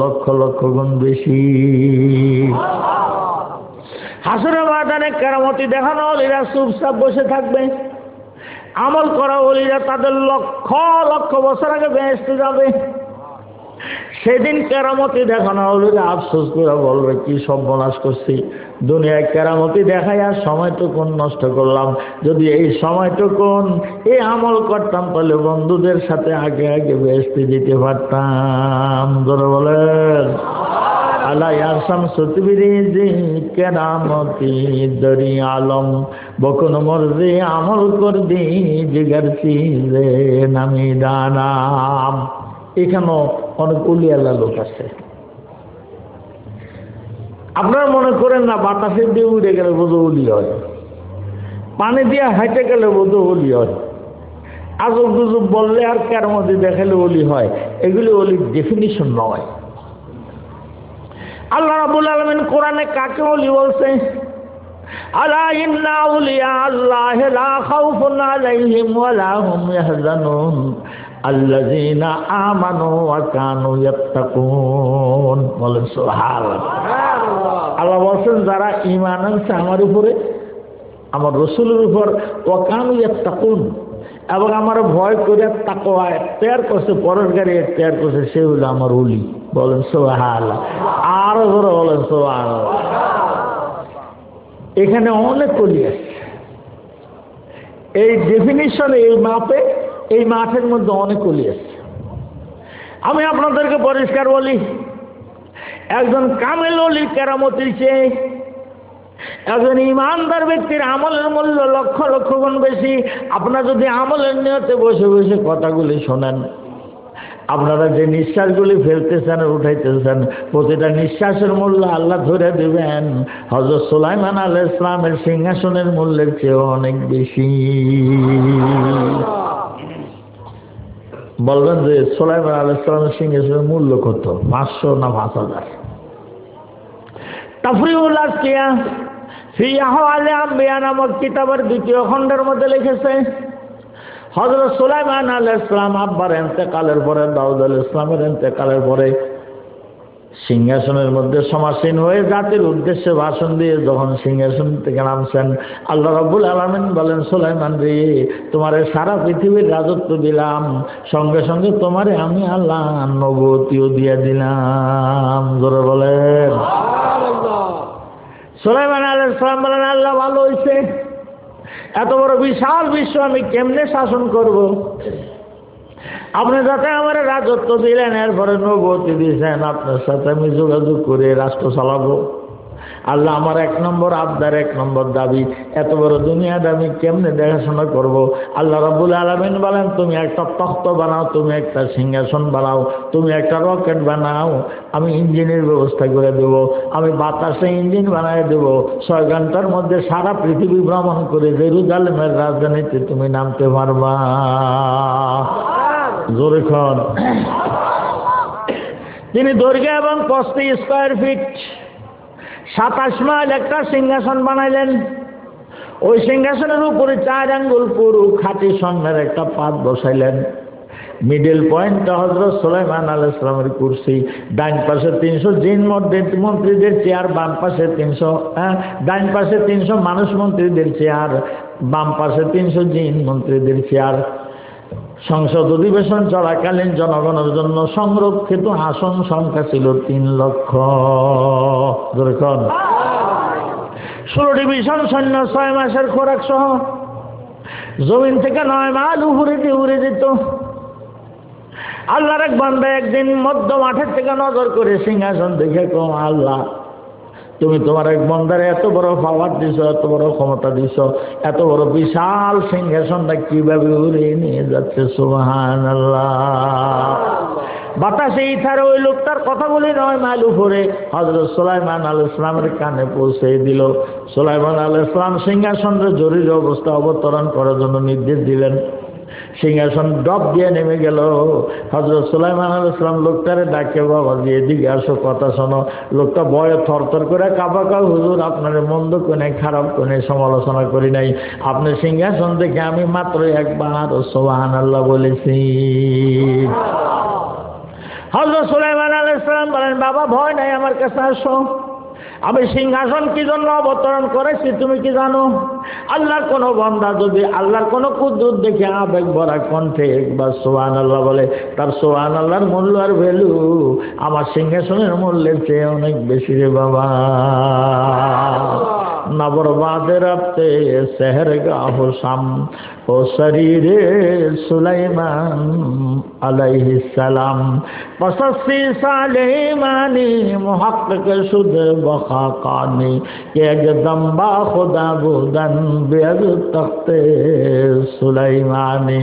লক্ষ লক্ষ গুণ বেশি। হাসুরের ময়দানে কেরামতি দেখানো অলিরা চুপচাপ বসে থাকবে। আমল করা অলিরা তাদের লক্ষ লক্ষ বছর আগে বেহেস্তে যাবে। সেদিন কেরামতি দেখানো অলিরা আফসোস করে বলবে, কি সব বনাশ করছি? দুনিয়ায় কেরামতি দেখাই আর সময়টুকুন নষ্ট করলাম। যদি এই সময়টুকুন এই আমল করতাম, তাহলে বন্ধুদের সাথে আগে আগে বেহেস্তে যেতে পারতাম। ধরে বলেন। আমল কর দি জিগার চিলে নামি দানাম এখানেও অনেক উলিয়াল্লা লোক আছে। আপনারা মনে করেন না, বাতাসে দিয়ে উড়ে গেলে বোধ উলি হয়। পানি দিয়ে হাইটে গেলে বোধ উলি হয়। আজব গুজব বললে আর কেরামতি দেখালে অলি হয়। এগুলি অলির ডেফিনিশন নয়। আল্লাহ রাবুল আলমিন কোরআনে কাকে বলি বলছে? আলা ইন্না আউলিয়া আল্লাহ আল্লাযীনা আমানু ওয়া কানু ইয়াত্তাকুন। বলেন সুবহানাল্লাহ। আল্লাহ বলছেন যারা ঈমান আনছে আমার উপরে আমার রসুলের উপর ওয়া কানু ইয়াত্তাকুন এবং আমার ভয় করে তাকওয়া করছে পরের গাড়ি তৈয়ার করছে সে হলো আমার উলি বলেন সোহাল আরও ধরে বলেন সোহাল এখানে অনেক কলি আছে। এই ডেফিনিশন এই মাপে এই মাঠের মধ্যে অনেক কলি আছে। আমি আপনাদেরকে পরিষ্কার বলি, একজন কামেল অলি কেরামতির চেয়ে একজন ইমানদার ব্যক্তির আমলের মূল্য লক্ষ লক্ষ গুণ বেশি। আপনারা যদি আমলের নিয়তে বসে বসে কথাগুলি শোনেন, আপনারা যে নিঃশ্বাসগুলি ফেলতেছেন উঠাইতেছেন, প্রতিটা নিঃশ্বাসের মূল্য আল্লাহ ধরে দেবেন। হজরত সুলাইমান আল ইসলামের সিংহাসনের মূল্যের চেয়েও অনেক বেশি। বলবেন যে সোলাইমান আল ইসলামের সিংহাসনের মূল্য কত? পাঁচশো না পাঁচ হাজার? তাফরিউল আসকিয়া ফি আহওয়ালে আম্বিয়া নামক কিতাবের দ্বিতীয় খণ্ডের মধ্যে লিখেছে হজরত সুলাইমান আল ইসলাম আব্বার এতেকালের পরে, দাউদ আল ইসলামের এতেকালের পরে সিংহাসনের মধ্যে সমাসীন হয়ে জাতির উদ্দেশ্যে ভাষণ দিয়ে যখন সিংহাসন থেকে নামছেন আল্লাহ রব্বুল আলমিন বলেন সুলাইমান রে তোমারে সারা পৃথিবীর রাজত্ব দিলাম সঙ্গে সঙ্গে তোমারে আমি আল্লাহ নবতিও দিয়ে দিলাম। ধরে বলেন। সুলাইমান আলাইহিস সালাম বলেন আল্লাহ ভালো হয়েছে এত বড় বিশাল বিশ্ব আমি কেমনে শাসন করব? আপনি যাতে আমার রাজত্ব দিলেন, এরপরে নবতী দিয়েছেন, আপনার সাথে আমি যোগাযোগ করে রাষ্ট্র চালাবো। আল্লাহ আমার এক নম্বর, আবদার এক নম্বর দাবি, এত বড় দুনিয়াটা আমি কেমনে দেখাশোনা করব? আল্লাহ রাবুল আলমিন বলেন, তুমি একটা তখ্ত বানাও, তুমি একটা সিংহাসন বানাও, তুমি একটা রকেট বানাও, আমি ইঞ্জিনের ব্যবস্থা করে দেব, আমি বাতাসে ইঞ্জিন বানিয়ে দেব, ছয় ঘণ্টার মধ্যে সারা পৃথিবী ভ্রমণ করে জেরুজালেমের রাজধানীতে তুমি নামতে পারবা। জোরে খন। তিনি দৈর্ঘ্য এবং পঁচিশ স্কোয়ার ফিট সাতাশ মাইল একটা সিংহাসন বানাইলেন। ওই সিংহাসনের উপরে চার আঙ্গুল পুরু খাঁটি স্বর্ণের একটা পাত বসাইলেন। মিডল পয়েন্টটা হজরত সোলাইমান আল ইসলামের কুর্সি ডাইন পাশে তিনশো জিন মন্ত্রীদের চেয়ার বাম পাশে তিনশো হ্যাঁ ডাইন পাশে তিনশো মানুষ মন্ত্রীদের চেয়ার বাম পাশে তিনশো জিন মন্ত্রীদের চেয়ার সংসদ অধিবেশন চলাকালীন জনগণের জন্য সংরক্ষিত আসন সংখ্যা ছিল তিন লক্ষ। ষোলোটি মিশন সৈন্য ছয় মাসের খোরাক সহ জমিন থেকে নয় মাল দিয়ে উড়ে যেত। আল্লাহর এক বান্দা একদিন মধ্য মাঠের থেকে নজর করে সিংহাসন দেখে কম আল্লাহ তুমি তোমার এক বন্দারে এত বড় পাওয়ার দিছ, এত বড় ক্ষমতা দিছ, এত বড় বিশাল সিংহাসনটা কীভাবে উড়ে নিয়ে যাচ্ছে সুহান বাতাসে ইথারে ওই লোকটার কথা বলি নয় মাইল উপরে। হজরত সোলাইমান আল ইসলামের কানে পৌঁছে দিল। সোলাইমান আল ইসলাম সিংহাসনের জরুরি অবস্থা অবতরণ করার জন্য নির্দেশ দিলেন। সিংহাসন ডব দিয়ে নেমে গেল। হজরত সুলাইমান আল ইসলাম লোকটারে ডাকে, বাবা দিয়ে দিকে আসো, কথা শোনো। লোকটা বয়ে থরথর করে কাবা কাউ হুজুর, আপনার মন্দ কোনে খারাপ কোনে সমালোচনা করি নাই। আপনার সিংহাসন দেখে আমি মাত্র একবার সোহান আল্লাহ বলেছি। হজরত সুলাইমান আল ইসলাম বলেন, বাবা, ভয় নাই, আমার কাছে আসো। আমি সিংহাসন কি জন্য অবতরণ করেছি তুমি কি জানো? আল্লাহর কোন বন্দা যদি আল্লাহর কোন কুদ্দুর দেখে আবেগ ভরা কণ্ঠে একবার সোহান আল্লাহ বলে, তার সোহান আল্লাহর মূল্য আর ভ্যালু আমার সিংহাসনের মূল্যের চেয়ে অনেক বেশি রে বাবা। নবরবাদে রাতে শহর গাহ শাম ও শরীরে সুলাইমান আলাইহিস সালাম। পসসি সালেমানি মুহাক্কিক শুদ বখাকানি কে জদম্বা খুদা বুদন বেদ তখতে সুলাইমানি।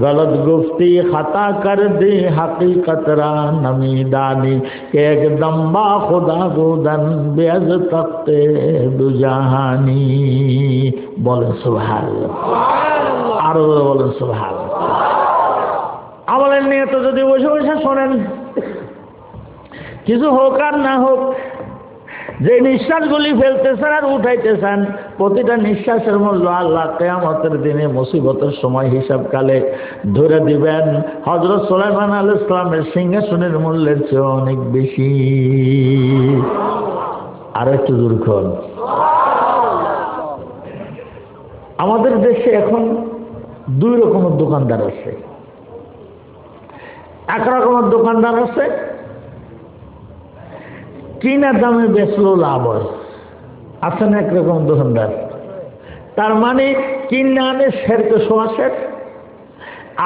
गलत गुफ्ती खता कर दी हकीकत रा नमी दानी के एकदम बा खुदा बुदन बेज तख्ते দুজাহানি বলেন সুভাল আরো বলেন সুভাল আমলের নিয়ে তো যদি বসে বসে শোনেন কিছু হোক আর না হোক যে নিঃশ্বাসগুলি ফেলতেছেন আর উঠাইতেছেন প্রতিটা নিঃশ্বাসের মূল্য আল্লাহ কেয়ামতের দিনে মুসিবতের সময় হিসাবকালে ধরে দিবেন। হজরত সোলাইমান আল ইসলামের সিংহাসনের মূল্যের চেয়ে অনেক বেশি। আর একটু দূরক্ষণ আমাদের দেশে এখন দুই রকমের দোকানদার আছে। এক রকমের দোকানদার আছে, কিনা দামে বেচলেও লাভ হয়। আছে না একরকম দোকানদার? তার মানে কিনে আনে শেরকে সোয়া শের,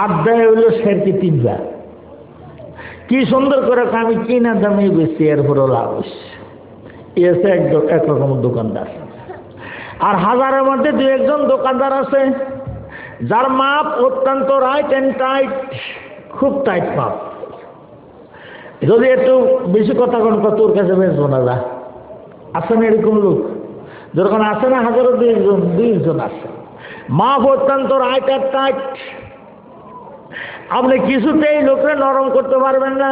আর দেয় হইল শেরকে তিনটা। কি সুন্দর করে আমি কিনা দামে বেশি এরপরেও লাভ হচ্ছে এসে একরকম দোকানদার। আর হাজারের মধ্যে দু একজন দোকানদার আছে, যার মাপ অত্যন্ত রাইট অ্যান্ড টাইট খুব টাইট মাপ। যদি একটু বেশি কথা কোন তোর কাছে বেচবো না যা। আসে না এরকম লোক? যখন আসে না, হাজারো দুইজন দুইজন আসে। মাপ অত্যন্ত রাইট আর টাইট আপনি কিছুতেই লোকরে নরম করতে পারবেন না।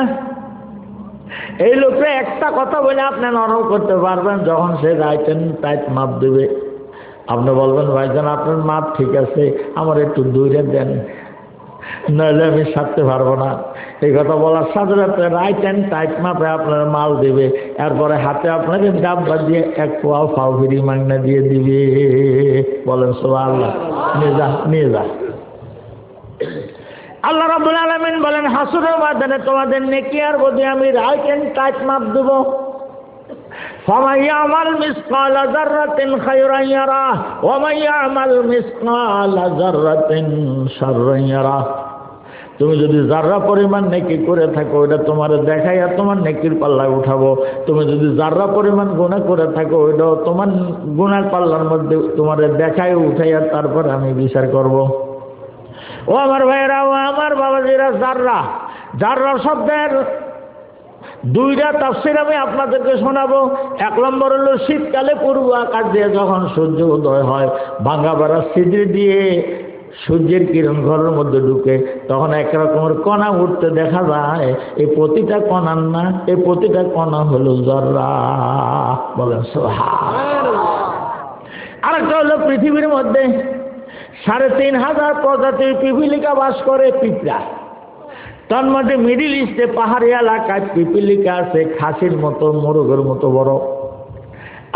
এই লোকরে একটা কথা বলে আপনি নরম করতে পারবেন, যখন সে অ্যান্ড টাইট মাপ দেবে। আপনি বলবেন, ভাইজান, আপনার মাপ ঠিক আছে, আমার একটু দূরে দেন। নইলে আমি সারতে পারব না। এই কথা বলার সাথে সাথে রাইট অ্যান্ড টাইট মাপে আপনার মাল দিবে। এরপরে হাতে আপনাকে ডাব্বা দিয়ে এক পোয়া ফাও ফিরি মাংনা দিয়ে দিবে। বলেন সব আল্লাহ নিয়ে যা নিয়ে যা। আল্লাহ রাবুল আলমিন বলেন, হাসুরের মাধ্যমে তোমাদের নেকি আর বোধে আমি রাইট অ্যান্ড টাইট মাপ দেবো। فمن يعمل مثقال ذرة خيرا يراه ومن يعمل مثقال ذرة شرا يراه তুমি যদি যার্রা পরিমাণ নেকি করে থাকো ওটা তোমার দেখাইয়া তোমার নেকির পাল্লায় উঠাবো তুমি যদি যার্রা পরিমাণ গুণা করে থাকো ওইটাও তোমার গুণার পাল্লার মধ্যে তোমার দেখাই উঠাইয়া তারপর আমি বিচার করব। ও আমার ভাইয়েরা ও আমার বাবাজিরা যার্রা যার্রা শব্দের দুইটা তাফসির আমি আপনাদেরকে শোনাবো। এক নম্বর হলো, শীতকালে পূর্ব আকাশ দিয়ে যখন সূর্য উদয় হয়, ভাঙ্গা বেড়া সিঁড়ি দিয়ে সূর্যের কিরণ ঘরের মধ্যে ঢুকে, তখন এক রকমের কণা উঠতে দেখা যায় এই প্রতিটা কণার না এই প্রতিটা কণা হলো জর্রা। বলেন আরেকটা হলো, পৃথিবীর মধ্যে সাড়ে তিন হাজার প্রজাতির পিপিলিকা বাস করে পিঁপড়া। তার মধ্যে মিডিল ইস্টে পাহাড়ি এলাকায় পিপিলিকা আছে, খাসির মতো, মোরগের মতো বড়।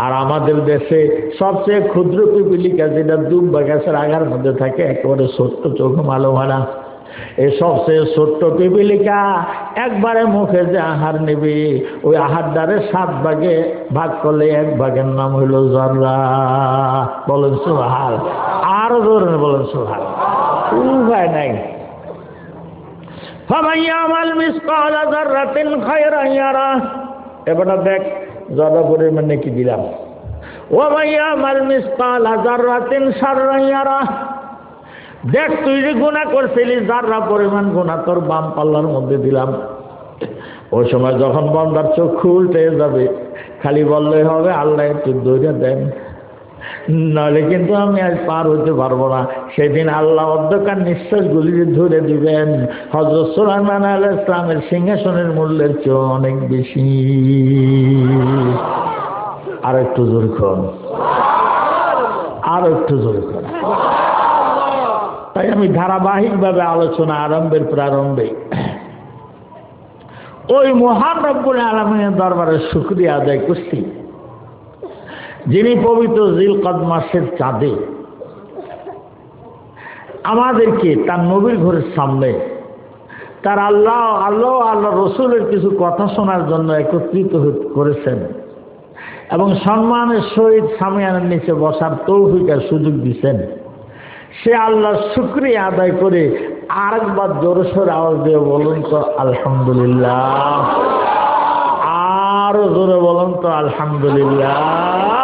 আর আমাদের দেশে সবচেয়ে ক্ষুদ্র পিপিলিকা যেটা দুব্বা গাছের আগার মধ্যে থাকে, একেবারে ছোট্ট, চোখ মালো মারা এই সবচেয়ে ছোট্ট পিপিলিকা একবারে মুখে যে আহার নেবে, ওই আহার দ্বারে সাত ভাগে ভাগ করলে এক ভাগের নাম হইল জর্রা বলেন সুহাল আরও ধরনের বলেন সুহাল উপায় নাই। ফামাইয়ামাল মিসকাল যাররাতিন খায়রান ইয়ারা। এবারে দেখ যারা পরিমাণে কি দিলাম? ওয়ামাইয়ামাল মিসকাল যাররাতিন শাররান ইয়ারা। দেখ, তুই যে গুণা করছিলি, যাররা পরিমাণ গুণা তোর বাম পাল্লার মধ্যে দিলাম। ওই সময় যখন বন্দার চক্ষু উল্টে যাবে, খালি বললেই হবে, আল্লাহ একটু দৈর্য দেন। নাহলে কিন্তু আমি আজ পার হতে পারব না। সেদিন আল্লাহ অধ্যকার নিঃশ্বাসগুলি ধরে দিবেন। হজরত সুলাইমান আল ইসলামের সিংহাসনের মূল্যের চেয়ে অনেক বেশি। আর একটু জোর কর আর একটু জোর কর তাই আমি ধারাবাহিকভাবে আলোচনা আরম্ভের প্রারম্ভে ওই মহান রব্বুল আলমিনের দরবারে শুক্রিয়া আদায় করছি। যিনি পবিত্র জিলকদ মাসের চাঁদে আমাদেরকে তার নবীর ঘরের সামনে, তার আল্লাহ আল্লাহ আল্লাহ রসুলের কিছু কথা শোনার জন্য একত্রিত করেছেন এবং সম্মানের সহিত সামিয়ানের নিচে বসার তৌফিকার সুযোগ দিচ্ছেন সে আল্লাহর শুক্রিয়া আদায় করে আরেকবার জোরসোর আওয়াজ দিয়ে বলুন তো, আলহামদুলিল্লাহ। আরও জোরে বলুন তো, আলহামদুলিল্লাহ।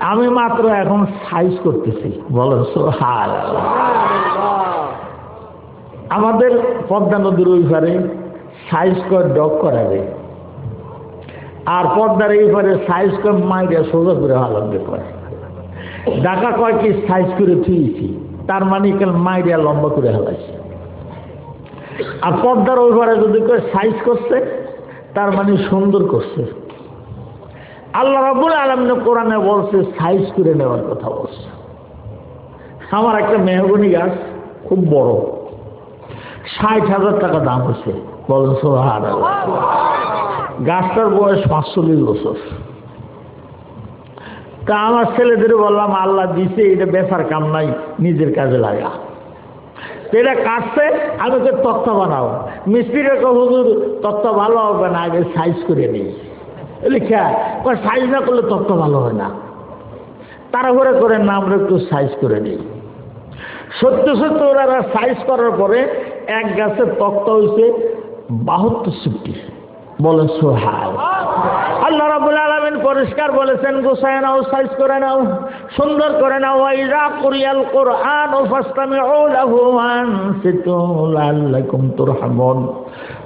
আমি মাত্র এখন সাইজ করতেছি। বলেন সুবহান আমাদের পদ্মা নদীর ওই পারে সাইজ করে ডক করাবে। আর পদ্মার এই পারে সাইজ করে মাইরে সোজা করে হালাতে করে। ডাকা কয় কি সাইজ করে থুয়েছি তার মানে কাল মাইরিয়া লম্বা করে হালাইছে। আর পদ্মার ওই পারে যদি করে সাইজ করছে, তার মানে সুন্দর করছে। আল্লাহ রাবুল আলমিন কোরআনে বলছে, সাইজ করে নেওয়ার কথা বলছে। আমার একটা মেহগনি গাছ, খুব বড়। ষাট হাজার টাকা দাম হচ্ছে বলেন গাছটার বয়স পাঁচচল্লিশ বছর। তা আমার ছেলেদের বললাম, আল্লাহ দিছে, এটা বেচার কাম নাই, নিজের কাজে লাগা। এটা কাটছে, আমি তো তত্ত্ব বানাও মিস্ত্রিরা কো হুজুর তত্ত্ব ভালো হবে না, আগে সাইজ করে নিই। লিখা সাইজ না করলে তত্ত্ব ভালো হয় না। তাড়াহুড়া করে না, আমরা একটু সাইজ করে নিই। সত্য সত্য ওরা সাইজ করার পরে এক গাছের তক্তা হয়েছে বাহাত্তর সিফটি। বলেন সোহাল আল্লাহ রাবুল আলমিন পরিষ্কার বলেছেন গোসায় নাও সাইজ করে নাও, সুন্দর করে নাও। ওয়াইরা কুরিয়াল কোরআন ও ফাস্তামি ওলাহুয়ান সিতুলাল্লাকুম তুরহামুন।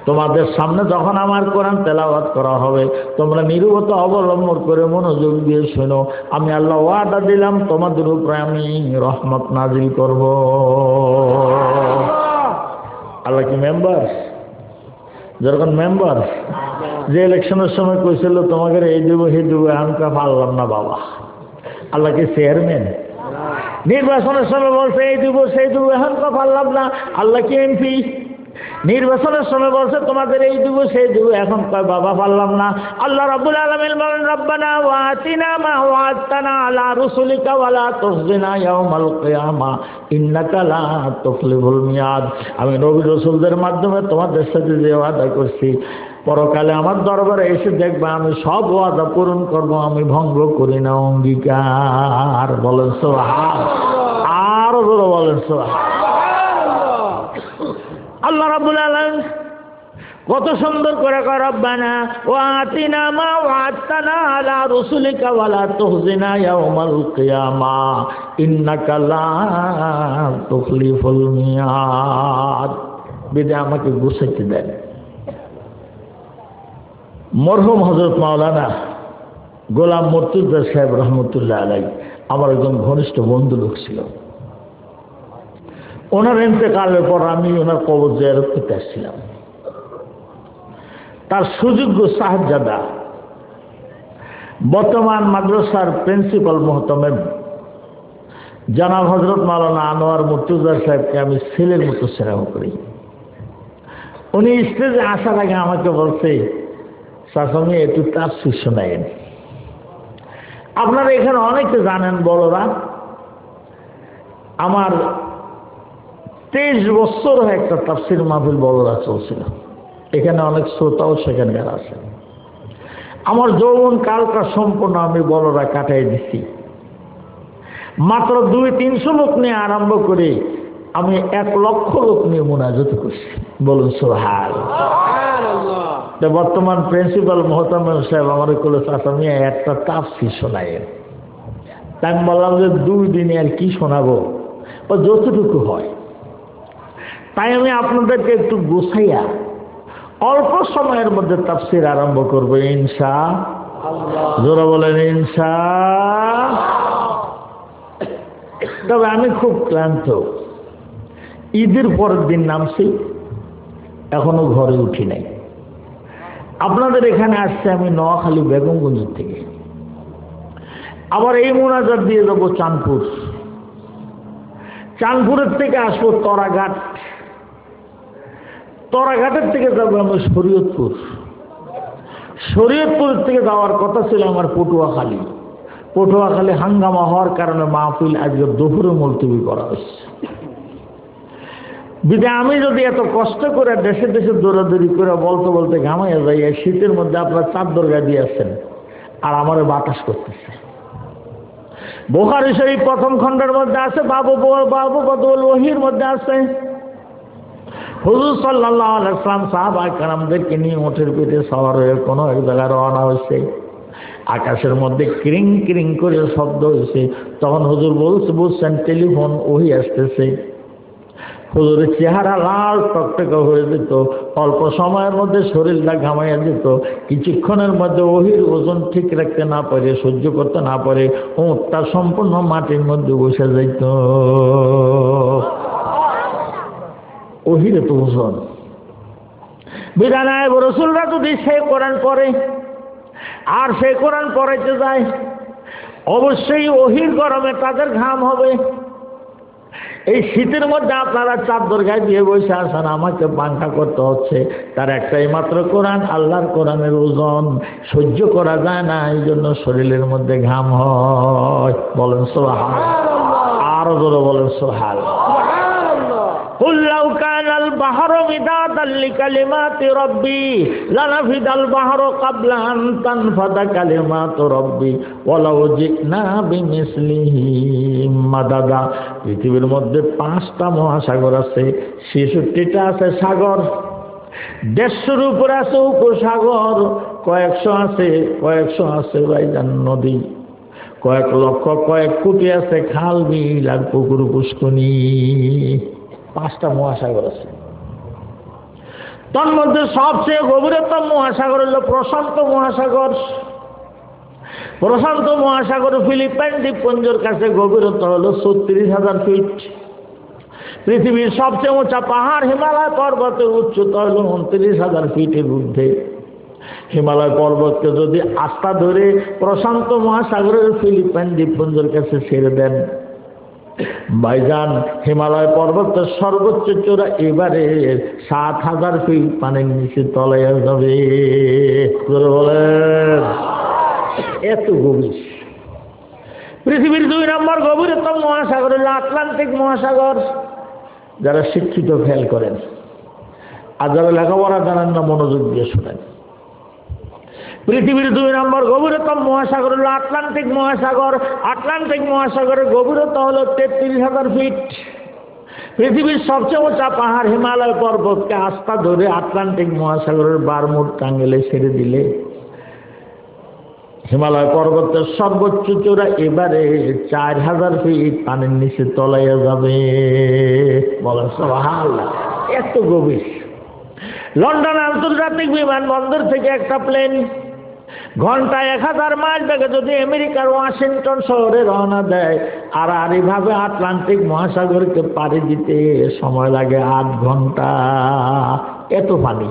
তোমাদের সামনে যখন আমার কোরআন তেলাওয়াত করা হবে তোমরা নিরবতা অবলম্বন করে মনোযোগ দিয়ে শোনো। আমি আল্লাহ ওয়াদা দিলাম তোমাদের উপরে আমি রহমত নাজিল করব। আল্লাহ কি মেম্বার? যেরকম মেম্বার যে ইলেকশনের সময় কইছিল তোমাকে এই দেবো সেই দেবো এমনটা পারলাম না বাবা। আল্লাহ কি চেয়ারম্যান? নির্বাচনের সময় বলছে এই দেবো সেই দেবো এখন পারলাম না। আল্লাহ কি এমপি? নির্বাচনের সময় বলছে, তোমাদের এই দিব, সেই দিব। এখন কয়, বাবা, পারলাম না। আল্লাহ রাব্বুল আলামিন বলেন, রব্বানা ওয়াতিনা মা ওয়াতানা আলা রুসুলিকা ওয়ালা তুসদিনা ইয়াউমাল কিয়ামা, ইন্নাকা লা তুখলিফুল মিয়াদ। আমি নবী রাসূলদের মাধ্যমে তোমাদের সাথে যে ওয়াদা করছি, পরকালে আমার দরবারে এসে দেখবে, আমি সব ওয়াদা পূরণ করব, আমি ভঙ্গ করি না অঙ্গীকার। বলেন সোহান আরও বলেন সোহান আল্লাহ রাবুল আলম কত সুন্দর করে কয়, রব্বানা ও আতিনা মা ওয়াতানা আলা রসুলিকা ওয়ালা তুহজিনা ইয়াউমাল কিয়ামা, ইন্নাকা লা তুখলিফুল মিয়াদ। বিদে আমাকে গুছাইতে দেন। মরহুম হজরত মাওলানা গোলাম মর্তুজা সাহেব রহমতুল্লাহ আলাই আমার একজন ঘনিষ্ঠ বন্ধু লোক ছিল। ওনার ইন্তেকালের পর আমি ওনার কবর জিয়ারত করতে আসছিলাম। তার সুযোগ্য সাহায্যাদা বর্তমান মাদ্রাসার প্রিন্সিপাল মহতমের জানাব হজরত মালানা আনোয়ার মুর্তুজার সাহেবকে আমি ছেলের মতো স্নেহ করি। উনি স্টেজে আসার আগে আমাকে বলছে শাসনে একটু তার শিষ্য নেন আপনারা এখানে অনেকে জানেন বড়রা, আমার তেইশ বছর একটা তাফসির মাহফিল বড়রা চলছিল। এখানে অনেক শ্রোতাও সেখানকার আছে আমার যৌবন কালকা সম্পূর্ণ আমি বড়রা কাটাই দিছি। মাত্র দুই তিনশো লোক নিয়ে আরম্ভ করে আমি এক লক্ষ লোক নিয়ে মোনাজত করছি। বলুন সোহাল বর্তমান প্রিন্সিপাল মহতাম সাহেব আমার কোলে আমি একটা তাফসি শোনাইয়েন। তাই বললাম যে দুই দিনে আর কি শোনাবো? যতটুকু হয়। তাই আমি আপনাদেরকে একটু গোছাইয়া অল্প সময়ের মধ্যে তাফসির আরম্ভ করব ইনসা জোরা বলেন ইনসা তবে আমি খুব ক্লান্ত। ঈদের পরের দিন নামছি, এখনও ঘরে উঠি নাই। আপনাদের এখানে আসছে আমি নোয়াখালী বেগমগঞ্জ থেকে। আবার এই মোনাজার দিয়ে যাব চাঁদপুর। চাঁদপুরের থেকে আসব তরাঘাট। তরাঘাটের থেকে যাব আমি শরীয়তপুর। শরীয়তপুর থেকে যাওয়ার কথা ছিল আমার পটুয়াখালী। পটুয়াখালী হাঙ্গামা হওয়ার কারণে মাহফিল আজকে দুপুরে মুলতবি করা হচ্ছে বিদে, আমি যদি এত কষ্ট করে দেশে দেশে দৌড়াদৌড়ি করে বলতে বলতে ঘামাইয়া যাই শীতের মধ্যে আপনার চাদর গাদি আছেন আর আমার বাতাস করতেছে। বোখারি শরীফ প্রথম খণ্ডের মধ্যে আছে, বাবু বাবু বদল ওহির মধ্যে আছে। হুজুর সাল্লাহ আলাইসলাম সাহাব কারামদেরকে নিয়ে ওঠের পেটে হয়ে কোনো এক জায়গায় রওনা হয়েছে। আকাশের মধ্যে ক্রিং ক্রিং করে শব্দ হয়েছে। তখন হুজুর বলছে, বুঝছেন, টেলিফোন ওহি আসতেছে। হুজুরের চেহারা লাল টকটকা হয়ে যেত, অল্প সময়ের মধ্যে শরীরটা ঘামাইয়া যেত। কিছুক্ষণের মধ্যে ওহির ওজন ঠিক রাখতে না পারে, সহ্য করতে না পারে ওটা সম্পূর্ণ মাটির মধ্যে বসে যাইত। ওহিরে ওজন। বিধানায় রসুলরা যদি সে কোরআন পড়ে আর সে কোরআন পড়াইতে যায় অবশ্যই ওহির গরমে তাদের ঘাম হবে। এই শীতের মধ্যে আপনারা চাদর গায়ে দিয়ে বসে আসেন আমাকে পাঙ্খা করতে হচ্ছে। তার একটাই মাত্র কোরআন আল্লাহর কোরআনের ওজন। সহ্য করা যায় না এই জন্য শরীরের মধ্যে ঘাম হয়। বলেন সোহাল আরও জোরে বলেন সোহাল বাহারো মিদাদাল্লি কালিমাতি রব্বি, লানাফিদাল বাহারো কাবলা আন তানফাদা কালিমাতু রব্বি, ওয়ালাউ জিনা বিমিসলিহি মাদাদা। পৃথিবীর মধ্যে পাঁচটা মহাসাগর আছে, ছেষট্টিটা আছে সাগর, দেড়শোর উপরে আছে উপসাগর, কয়েকশো আছে কয়েকশো আছে বাইজান নদী, কয়েক লক্ষ, কয়েক কোটি আছে খাল, বিল আর পুকুর পুষ্কনি পাঁচটা মহাসাগর আছে। তার মধ্যে সবচেয়ে গভীরতম মহাসাগর হল প্রশান্ত মহাসাগর। প্রশান্ত মহাসাগর ফিলিপাইন দ্বীপপুঞ্জের কাছে গভীরতা হলো ছত্রিশ হাজার ফিট। পৃথিবীর সবচেয়ে উঁচা পাহাড় হিমালয় পর্বতের উচ্চতা হলো উনত্রিশ হাজার ফিটের ঊর্ধ্বে। হিমালয় পর্বতকে যদি আস্থা ধরে প্রশান্ত মহাসাগরের ফিলিপাইন দ্বীপপুঞ্জের কাছে ছেড়ে দেন ভাইজান হিমালয় পর্বতের সর্বোচ্চ চূড়া, এবারে সাত হাজার ফিট পানির নিচে তলাইয়া যাবে। বলেন। এত গভীর। পৃথিবীর দুই নম্বর গভীরতম মহাসাগর, হল আটলান্টিক মহাসাগর, যারা শিক্ষিত ফেল করেন। আর যারা লেখাপড়া জানেন না, মনোযোগ দিয়ে শোনেন। পৃথিবীর দুই নম্বর গভীরতম মহাসাগর হলো আটলান্টিক মহাসাগর। আটলান্টিক মহাসাগরের গভীরতা হলো তেত্রিশ হাজার ফিট। পৃথিবীর সবচেয়ে উঁচা পাহাড় হিমালয় পর্বতকে আস্থা ধরে আটলান্টিক মহাসাগরের বারমুট টাঙ্গেলে ছেড়ে দিলে। হিমালয় পর্বতের সর্বোচ্চ চূড়া এবারে চার হাজার ফিট পানির নিচে তলাইয়া যাবে। বলা সব হাল এত গভীর। লন্ডন আন্তর্জাতিক বিমানবন্দর থেকে একটা প্লেন ঘন্টায় এক হাজার মাইল বেগে যদি আমেরিকার ওয়াশিংটন শহরে রওনা দেয়, আর আর এইভাবে আটলান্টিক মহাসাগরকে পাড়ি দিতে সময় লাগে আট ঘণ্টা। এত পানি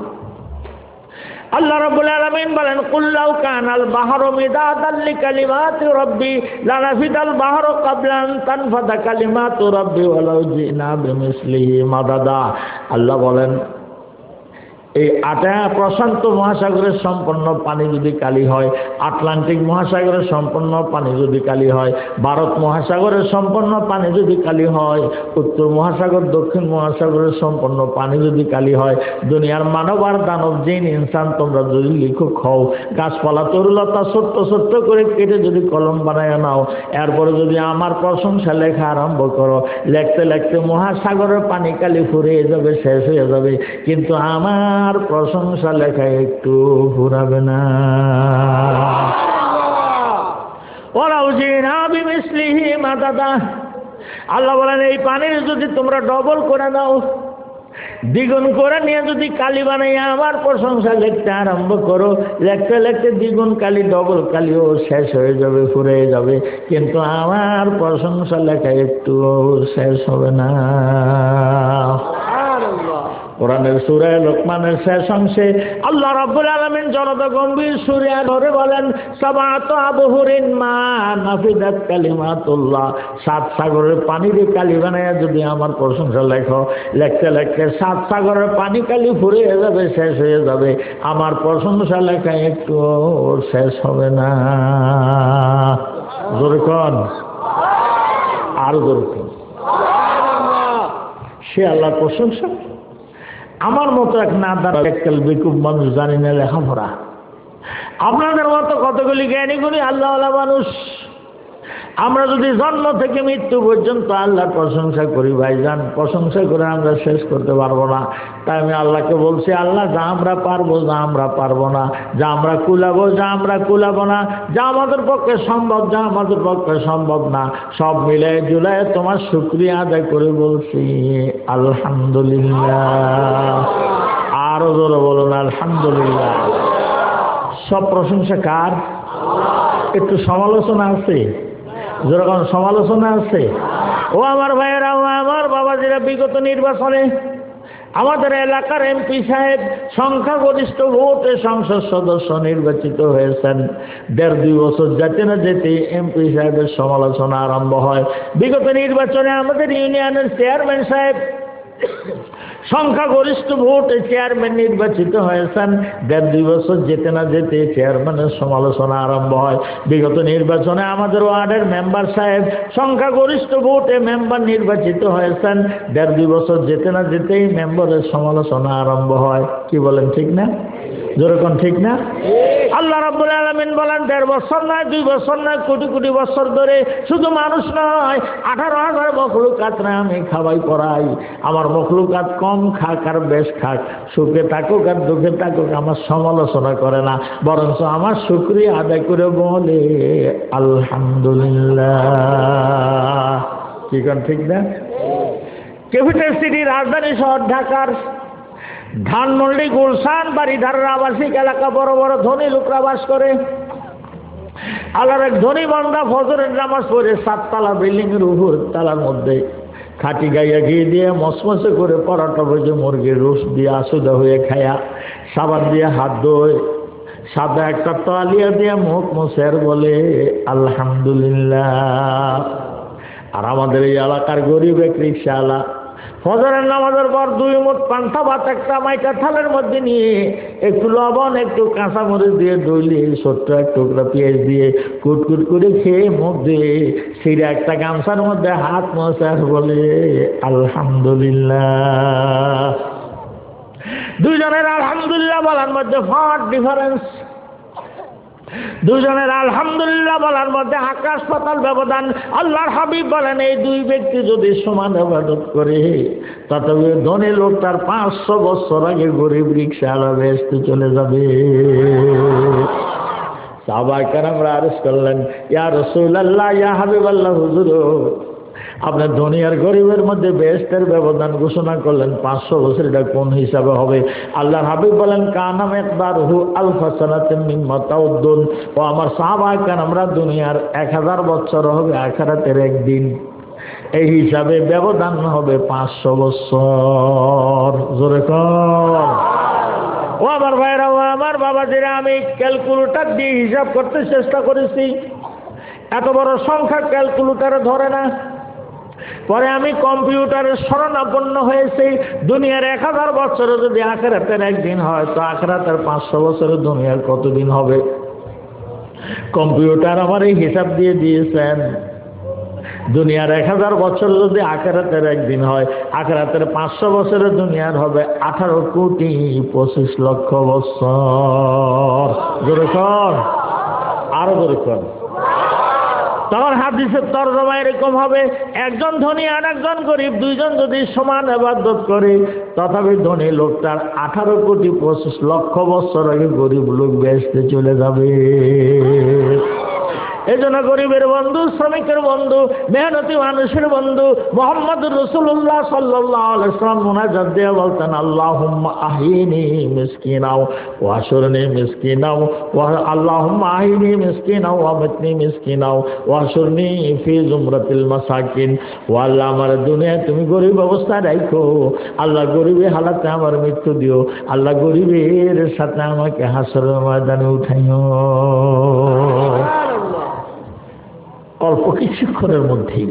আল্লাহ রাব্বুল আলামিন বলেন, কুল্লাউ কানাল বাহরু মিদাদাল লিকালিমাতি রাব্বি, লানাফিদাল বাহরু ক্বাবলা আন তানফাদা কালিমাতু রাব্বি ওয়ালাউ জিনা বিমিসলিহি মাদাদা। আল্লাহ বলেন এই আটা প্রশান্ত মহাসাগরের সম্পন্ন পানি যদি কালি হয়, আটলান্টিক মহাসাগরের সম্পন্ন পানি যদি কালি হয়, ভারত মহাসাগরের সম্পন্ন পানি যদি কালি হয়, উত্তর মহাসাগর, দক্ষিণ মহাসাগরের সম্পন্ন পানি যদি কালি হয়, দুনিয়ার মানব আর দানব জিন, ইনসান, তোমরা যদি লিখুক হও, গাছপালা, তরুলতা, সত্য ছোট্ট করে কেটে যদি কলম বানায় নাও, এরপরে যদি আমার প্রশংসা লেখা আরম্ভ করো, লেখতে লেখতে মহাসাগরের পানি কালি ফুরিয়ে যাবে, শেষ হয়ে যাবে, কিন্তু আমার আমার প্রশংসা লেখা একটু ফুরাবে না। ওরাও যে না বিমিসলিহি মা দাদা। আল্লাহ বলেন, এই পানির যদি তোমরা ডবল করে দাও দ্বিগুণ করে নিয়ে যদি কালি বানাইয়া আমার প্রশংসা লিখতে আরম্ভ করো, লেখতে লেখতে দ্বিগুণ কালি ডবল কালিও শেষ হয়ে যাবে, ফুরে যাবে। কিন্তু আমার প্রশংসা লেখা একটু শেষ হবে না। কোরআনের সুরায় লোকমানের শেষ অংশে আল্লাহ রাব্বুল আলামিন জনতা গম্ভীর সুরে ধরে বলেন, সাবাত আবহরিন মা নাফিদাত কালিমাতুল্লাহ। সাত সাগরের পানির কালি বানায় যদি আমার প্রশংসা লেখো, লেখতে লেখতে সাত সাগরের পানি কালি ফুরিয়ে যাবে, শেষ হয়ে যাবে। আমার প্রশংসা লেখা একটু শেষ হবে না। জোরে আরও জোরে কন সে আল্লাহ প্রশংসা? আমার মতো এক না এককাল বেকুব মানুষ জানি না লেখাপড়া। আপনাদের মতো কতগুলি জ্ঞানীগুলি আল্লাহ মানুষ? আমরা যদি জন্ম থেকে মৃত্যু পর্যন্ত আল্লাহর প্রশংসা করি, ভাইজান, প্রশংসা করে আমরা শেষ করতে পারব না। তাই আমি আল্লাহকে বলছি, আল্লাহ, যা আমরা পারব, যা আমরা পারব না। যা আমরা কুলাবো, যা আমরা কুলাবো না। যা আমাদের পক্ষে সম্ভব, যা আমাদের পক্ষে সম্ভব না। সব মিলে জুলাই তোমার শুক্রিয়া আদায় করে বলছি, আলহামদুলিল্লাহ। আরও জোরে বলুন, আলহামদুলিল্লাহ। সব প্রশংসা কার? একটু সমালোচনা আছে? যেরকম সমালোচনা আছে। ও আমার ভাইয়েরা, ও আমার বাবাজিরা বিগত নির্বাচনে আমাদের এলাকার এমপি সাহেব সংখ্যাগরিষ্ঠ ভোটে সংসদ সদস্য নির্বাচিত হয়েছেন। দেড় দুই বছর যেতে না যেতে এমপি সাহেবের সমালোচনা আরম্ভ হয়। বিগত নির্বাচনে আমাদের ইউনিয়নের চেয়ারম্যান সাহেব সংখ্যাগরিষ্ঠ ভোট চেয়ারম্যান নির্বাচিত হয়েছেন। দেড় দুই বছর যেতে না যেতে চেয়ারম্যানের সমালোচনা আরম্ভ হয়। বিগত নির্বাচনে আমাদের ওয়ার্ডের মেম্বার সাহেব সংখ্যাগরিষ্ঠ ভোটে মেম্বার নির্বাচিত হয়েছেন। দেড় দুই বছর যেতে না যেতেই মেম্বারের সমালোচনা আরম্ভ হয়। কি বলেন, ঠিক না? যেরকম ঠিক না? আল্লাহ রাব্বুল আলমিন বলেন দেড় বছর নয় দুই বছর নয় কোটি কোটি বছর ধরে শুধু মানুষ নয় আঠারো হাজার মখলুকাত না আমি খাওয়াই পড়াই। আমার মখলুকাত কম খাক আর বেশ খাক সুখে থাকুক আর দুঃখে থাকুক আমার সমালোচনা করে না। বরঞ্চ আমার শুক্রিয়া আদায় করে বলে আলহামদুলিল্লাহ। কি কন ঠিক না? ক্যাপিটাল সিটি রাজধানী শহর ঢাকার ধানমন্ডি গুলশান, বাড়িধারের আবাসিক এলাকা, বড় বড় ধনী লোকরা বাস করে। আল্লাহর এক ধনী বান্দা ফজরের নামাজ পড়ে, সাততলা বিল্ডিং এর উপর তালার মধ্যে খাটি গাইয়া ঘি দিয়ে মসমসে করে পরাটা ভেজে মুরগির রুস দিয়ে আসুদা হয়ে খায়া, সাবান দিয়ে হাত ধোয়, সাদা একটা তালিয়া দিয়ে মুখ মুসের বলে, আলহামদুলিল্লাহ। আর আমাদের এই এলাকার গরিব এক রিক্সাওয়ালা ফজরের নামাজের পর দুই মুঠ পান্থা ভাত, একটা মাইকা থালের মধ্যে নিয়ে একটু লবণ, একটু কাঁচামরিচ দিয়ে দইলে ছোট্ট এক টুকরা পেঁয়াজ দিয়ে কুটকুট করে খেয়ে মুখ দিয়ে সিরে একটা গামছার মধ্যে হাত মশার বলে, আলহামদুলিল্লাহ। দুইজনের আলহামদুলিল্লাহ বলার মধ্যে ফাট ডিফারেন্স দুজনের আলহামদুলিল্লাহ বলার মধ্যে আকাশ পাতাল ব্যবধান। আল্লাহর হাবিব বলেন, এই দুই ব্যক্তি যদি সমান আবাদত করে তাতে ধনী লোক তার পাঁচশো বছর আগে গরিব রিক্সা আলাদা আসতে চলে যাবে। সাহবা কারামরা আরেস করলেন, ইয়া রসুল আল্লাহ ইয়া হাবিব আল্লাহ হুজুর আপনার ধনী আর গরিবের মধ্যে বেস্টের ব্যবধান ঘোষণা করলেন, পাঁচশো বছর এটা কোন হিসাবে হবে? আল্লাহ হাবিব বলেন কানাম একবার হু আল ফাসানাতিন ও আমার সাহাবা কান আমরা দুনিয়ার এক হাজার বছর হবে, আখারাতের একদিন। এই হিসাবে ব্যবধান হবে পাঁচশো বছর। জোরে কর ও আমার ভাইরা, ও আমার বাবা বাবাজিরা, আমি ক্যালকুলেটার দিয়ে হিসাব করতে চেষ্টা করেছি। এত বড় সংখ্যা ক্যালকুলেটারে ধরে না। পরে আমি কম্পিউটারের শরণাপন্ন হয়েছি। দুনিয়ার এক হাজার বছরে যদি আখেরাতের একদিন হয়, তো আখেরাতের পাঁচশো বছরে দুনিয়ার কতদিন হবে? কম্পিউটার আমার এই হিসাব দিয়ে দিয়েছেন। দুনিয়ার এক হাজার বছর যদি আখেরাতের একদিন হয়, আখেরাতের পাঁচশো বছরের দুনিয়ার হবে আঠারো কোটি পঁচিশ লক্ষ বছর। আরও জোরে কর। তখন হাদিসের তর্জমা এরকম হবে, একজন ধনী আর একজন গরিব, দুইজন যদি সমান এবাদত করে, তথাপি ধনী লোকটার আঠারো কোটি পঁচিশ লক্ষ বছর আগে গরিব লোক বেসতে চলে যাবে। এই জন্য গরিবের বন্ধু, শ্রমিকের বন্ধু, মেহনতি মানুষের বন্ধু মোহাম্মদ রসুল্লাহ সাল্লাম মোনাজাত দিয়ে বলতেন আল্লাহ আহিনি মিসকিনাও ওয়াসরনি মিসকিনাও আল্লাহ আহিনি মিসকিনাও ওয়ামতনি মিসকিনাও ওয়াসরনি ফি জুমরাতিল মাসাকিন। ও আল্লাহ, আমার দুনিয়া তুমি গরিব অবস্থায় রাখো আল্লাহ গরিবের হালাতে আমার মৃত্যু দিও। আল্লাহ, গরিবের সাথে আমাকে হাসরের ময়দানে উঠাইও। অল্প কিছুক্ষণের মধ্যেই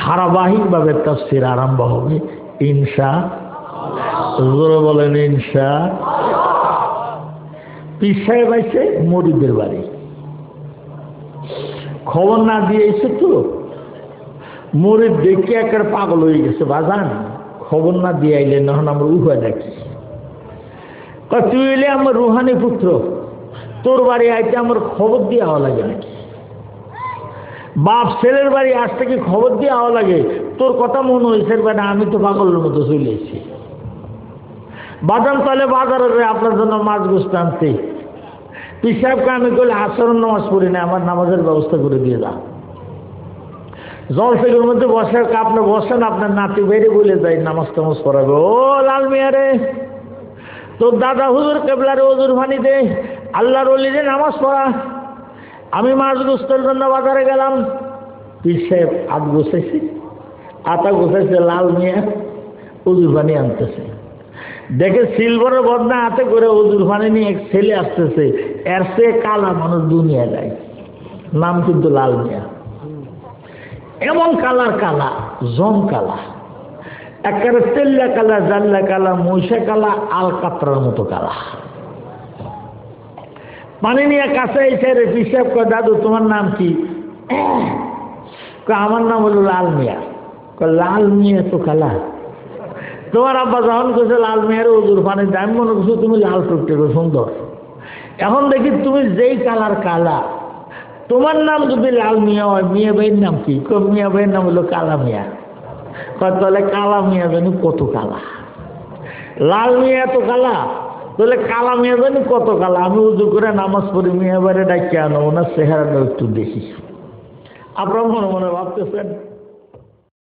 ধারাবাহিকভাবে তফসির আরম্ভ হবে। ইনসা জোরে বলেন ইনসা পিসায় বাইছে মরিদের বাড়ি। খবর না দিয়ে এসে তো মরিদ দেখে একের পাগল হয়ে গেছে, বাজান। খবর না দিয়ে আইলে নহন আমরা উহা দেখি তুই এলে আমার রুহানি পুত্র, তোর বাড়ি আইতে আমার খবর দিয়ে হওয়া লাগে নাকি? বাপ ছেলের বাড়ি আজ থেকে খবর দিয়ে আওয়া লাগে। তোর কথা মনে হয়েছে মানে আমি তো পাগলের মতো চলে বাদাম তাহলে বাজারে আপনার জন্য মাছ গোস্ত আনতে পিসাবকে আমি করলে আচরণ নামাজ পড়ি না, আমার নামাজের ব্যবস্থা করে দিয়ে দাও। জলসেগুর মধ্যে বসে, আপনি বসেন, আপনার নাতি বেড়ে বলে যায়, নামাজ টামাজ পড়াবে। ও লাল মিয়ারে, তোর দাদা হুজুর কেবলারে ওজুর ভানি দে আল্লাহর অলিরে নামাজ পড়া। আমি মাছ গুস্তর জন্য বাজারে গেলাম। পীর সাহেব হাত গুছাইছি আতা গুছাইছে লাল মিয়া উজুর পানি আনতেছে। দেখে সিলভারের বদনা হাতে করে উজুর পানি নিয়ে এক ছেলে আসতেছে। এর সে কালা মানুষ দুনিয়া যায় নাম কিন্তু লাল মিয়া। এমন কালার কালা, জম কালা। একেবারে তেল্লা কালা, জাল্লা কালা, মহিষা কালা আল কাতরার মতো কালা। পানি নিয়ে কাছে এসে রে পিসাব কয় দাদু, তোমার নাম কি? আমার নাম হলো লাল মিয়া। লাল মিয়া তো কালা তোমার আব্বা যখন কেছে লাল মিয়ার ওজুর পানি দাম মনে করছ তুমি লাল টুকটে সুন্দর। এখন দেখি তুমি যেই কালার কালা, তোমার নাম যদি লাল মিয়া হয়, মিয়া ভাইয়ের নাম কি? মিয়া ভাইয়ের নাম হলো কালা মিয়া। তাহলে কালা মিয়া জানি কত কালা? লাল মিয়া তো কালা। তাহলে কালা মেয়ে জানি কত কালা? আমি উজু করে নামাজ পড়ি, মেয়ে ডাকিয়ে আনো, ওনার চেহারাটা একটু দেখি। আপনার মনে মনে ভাবতেছেন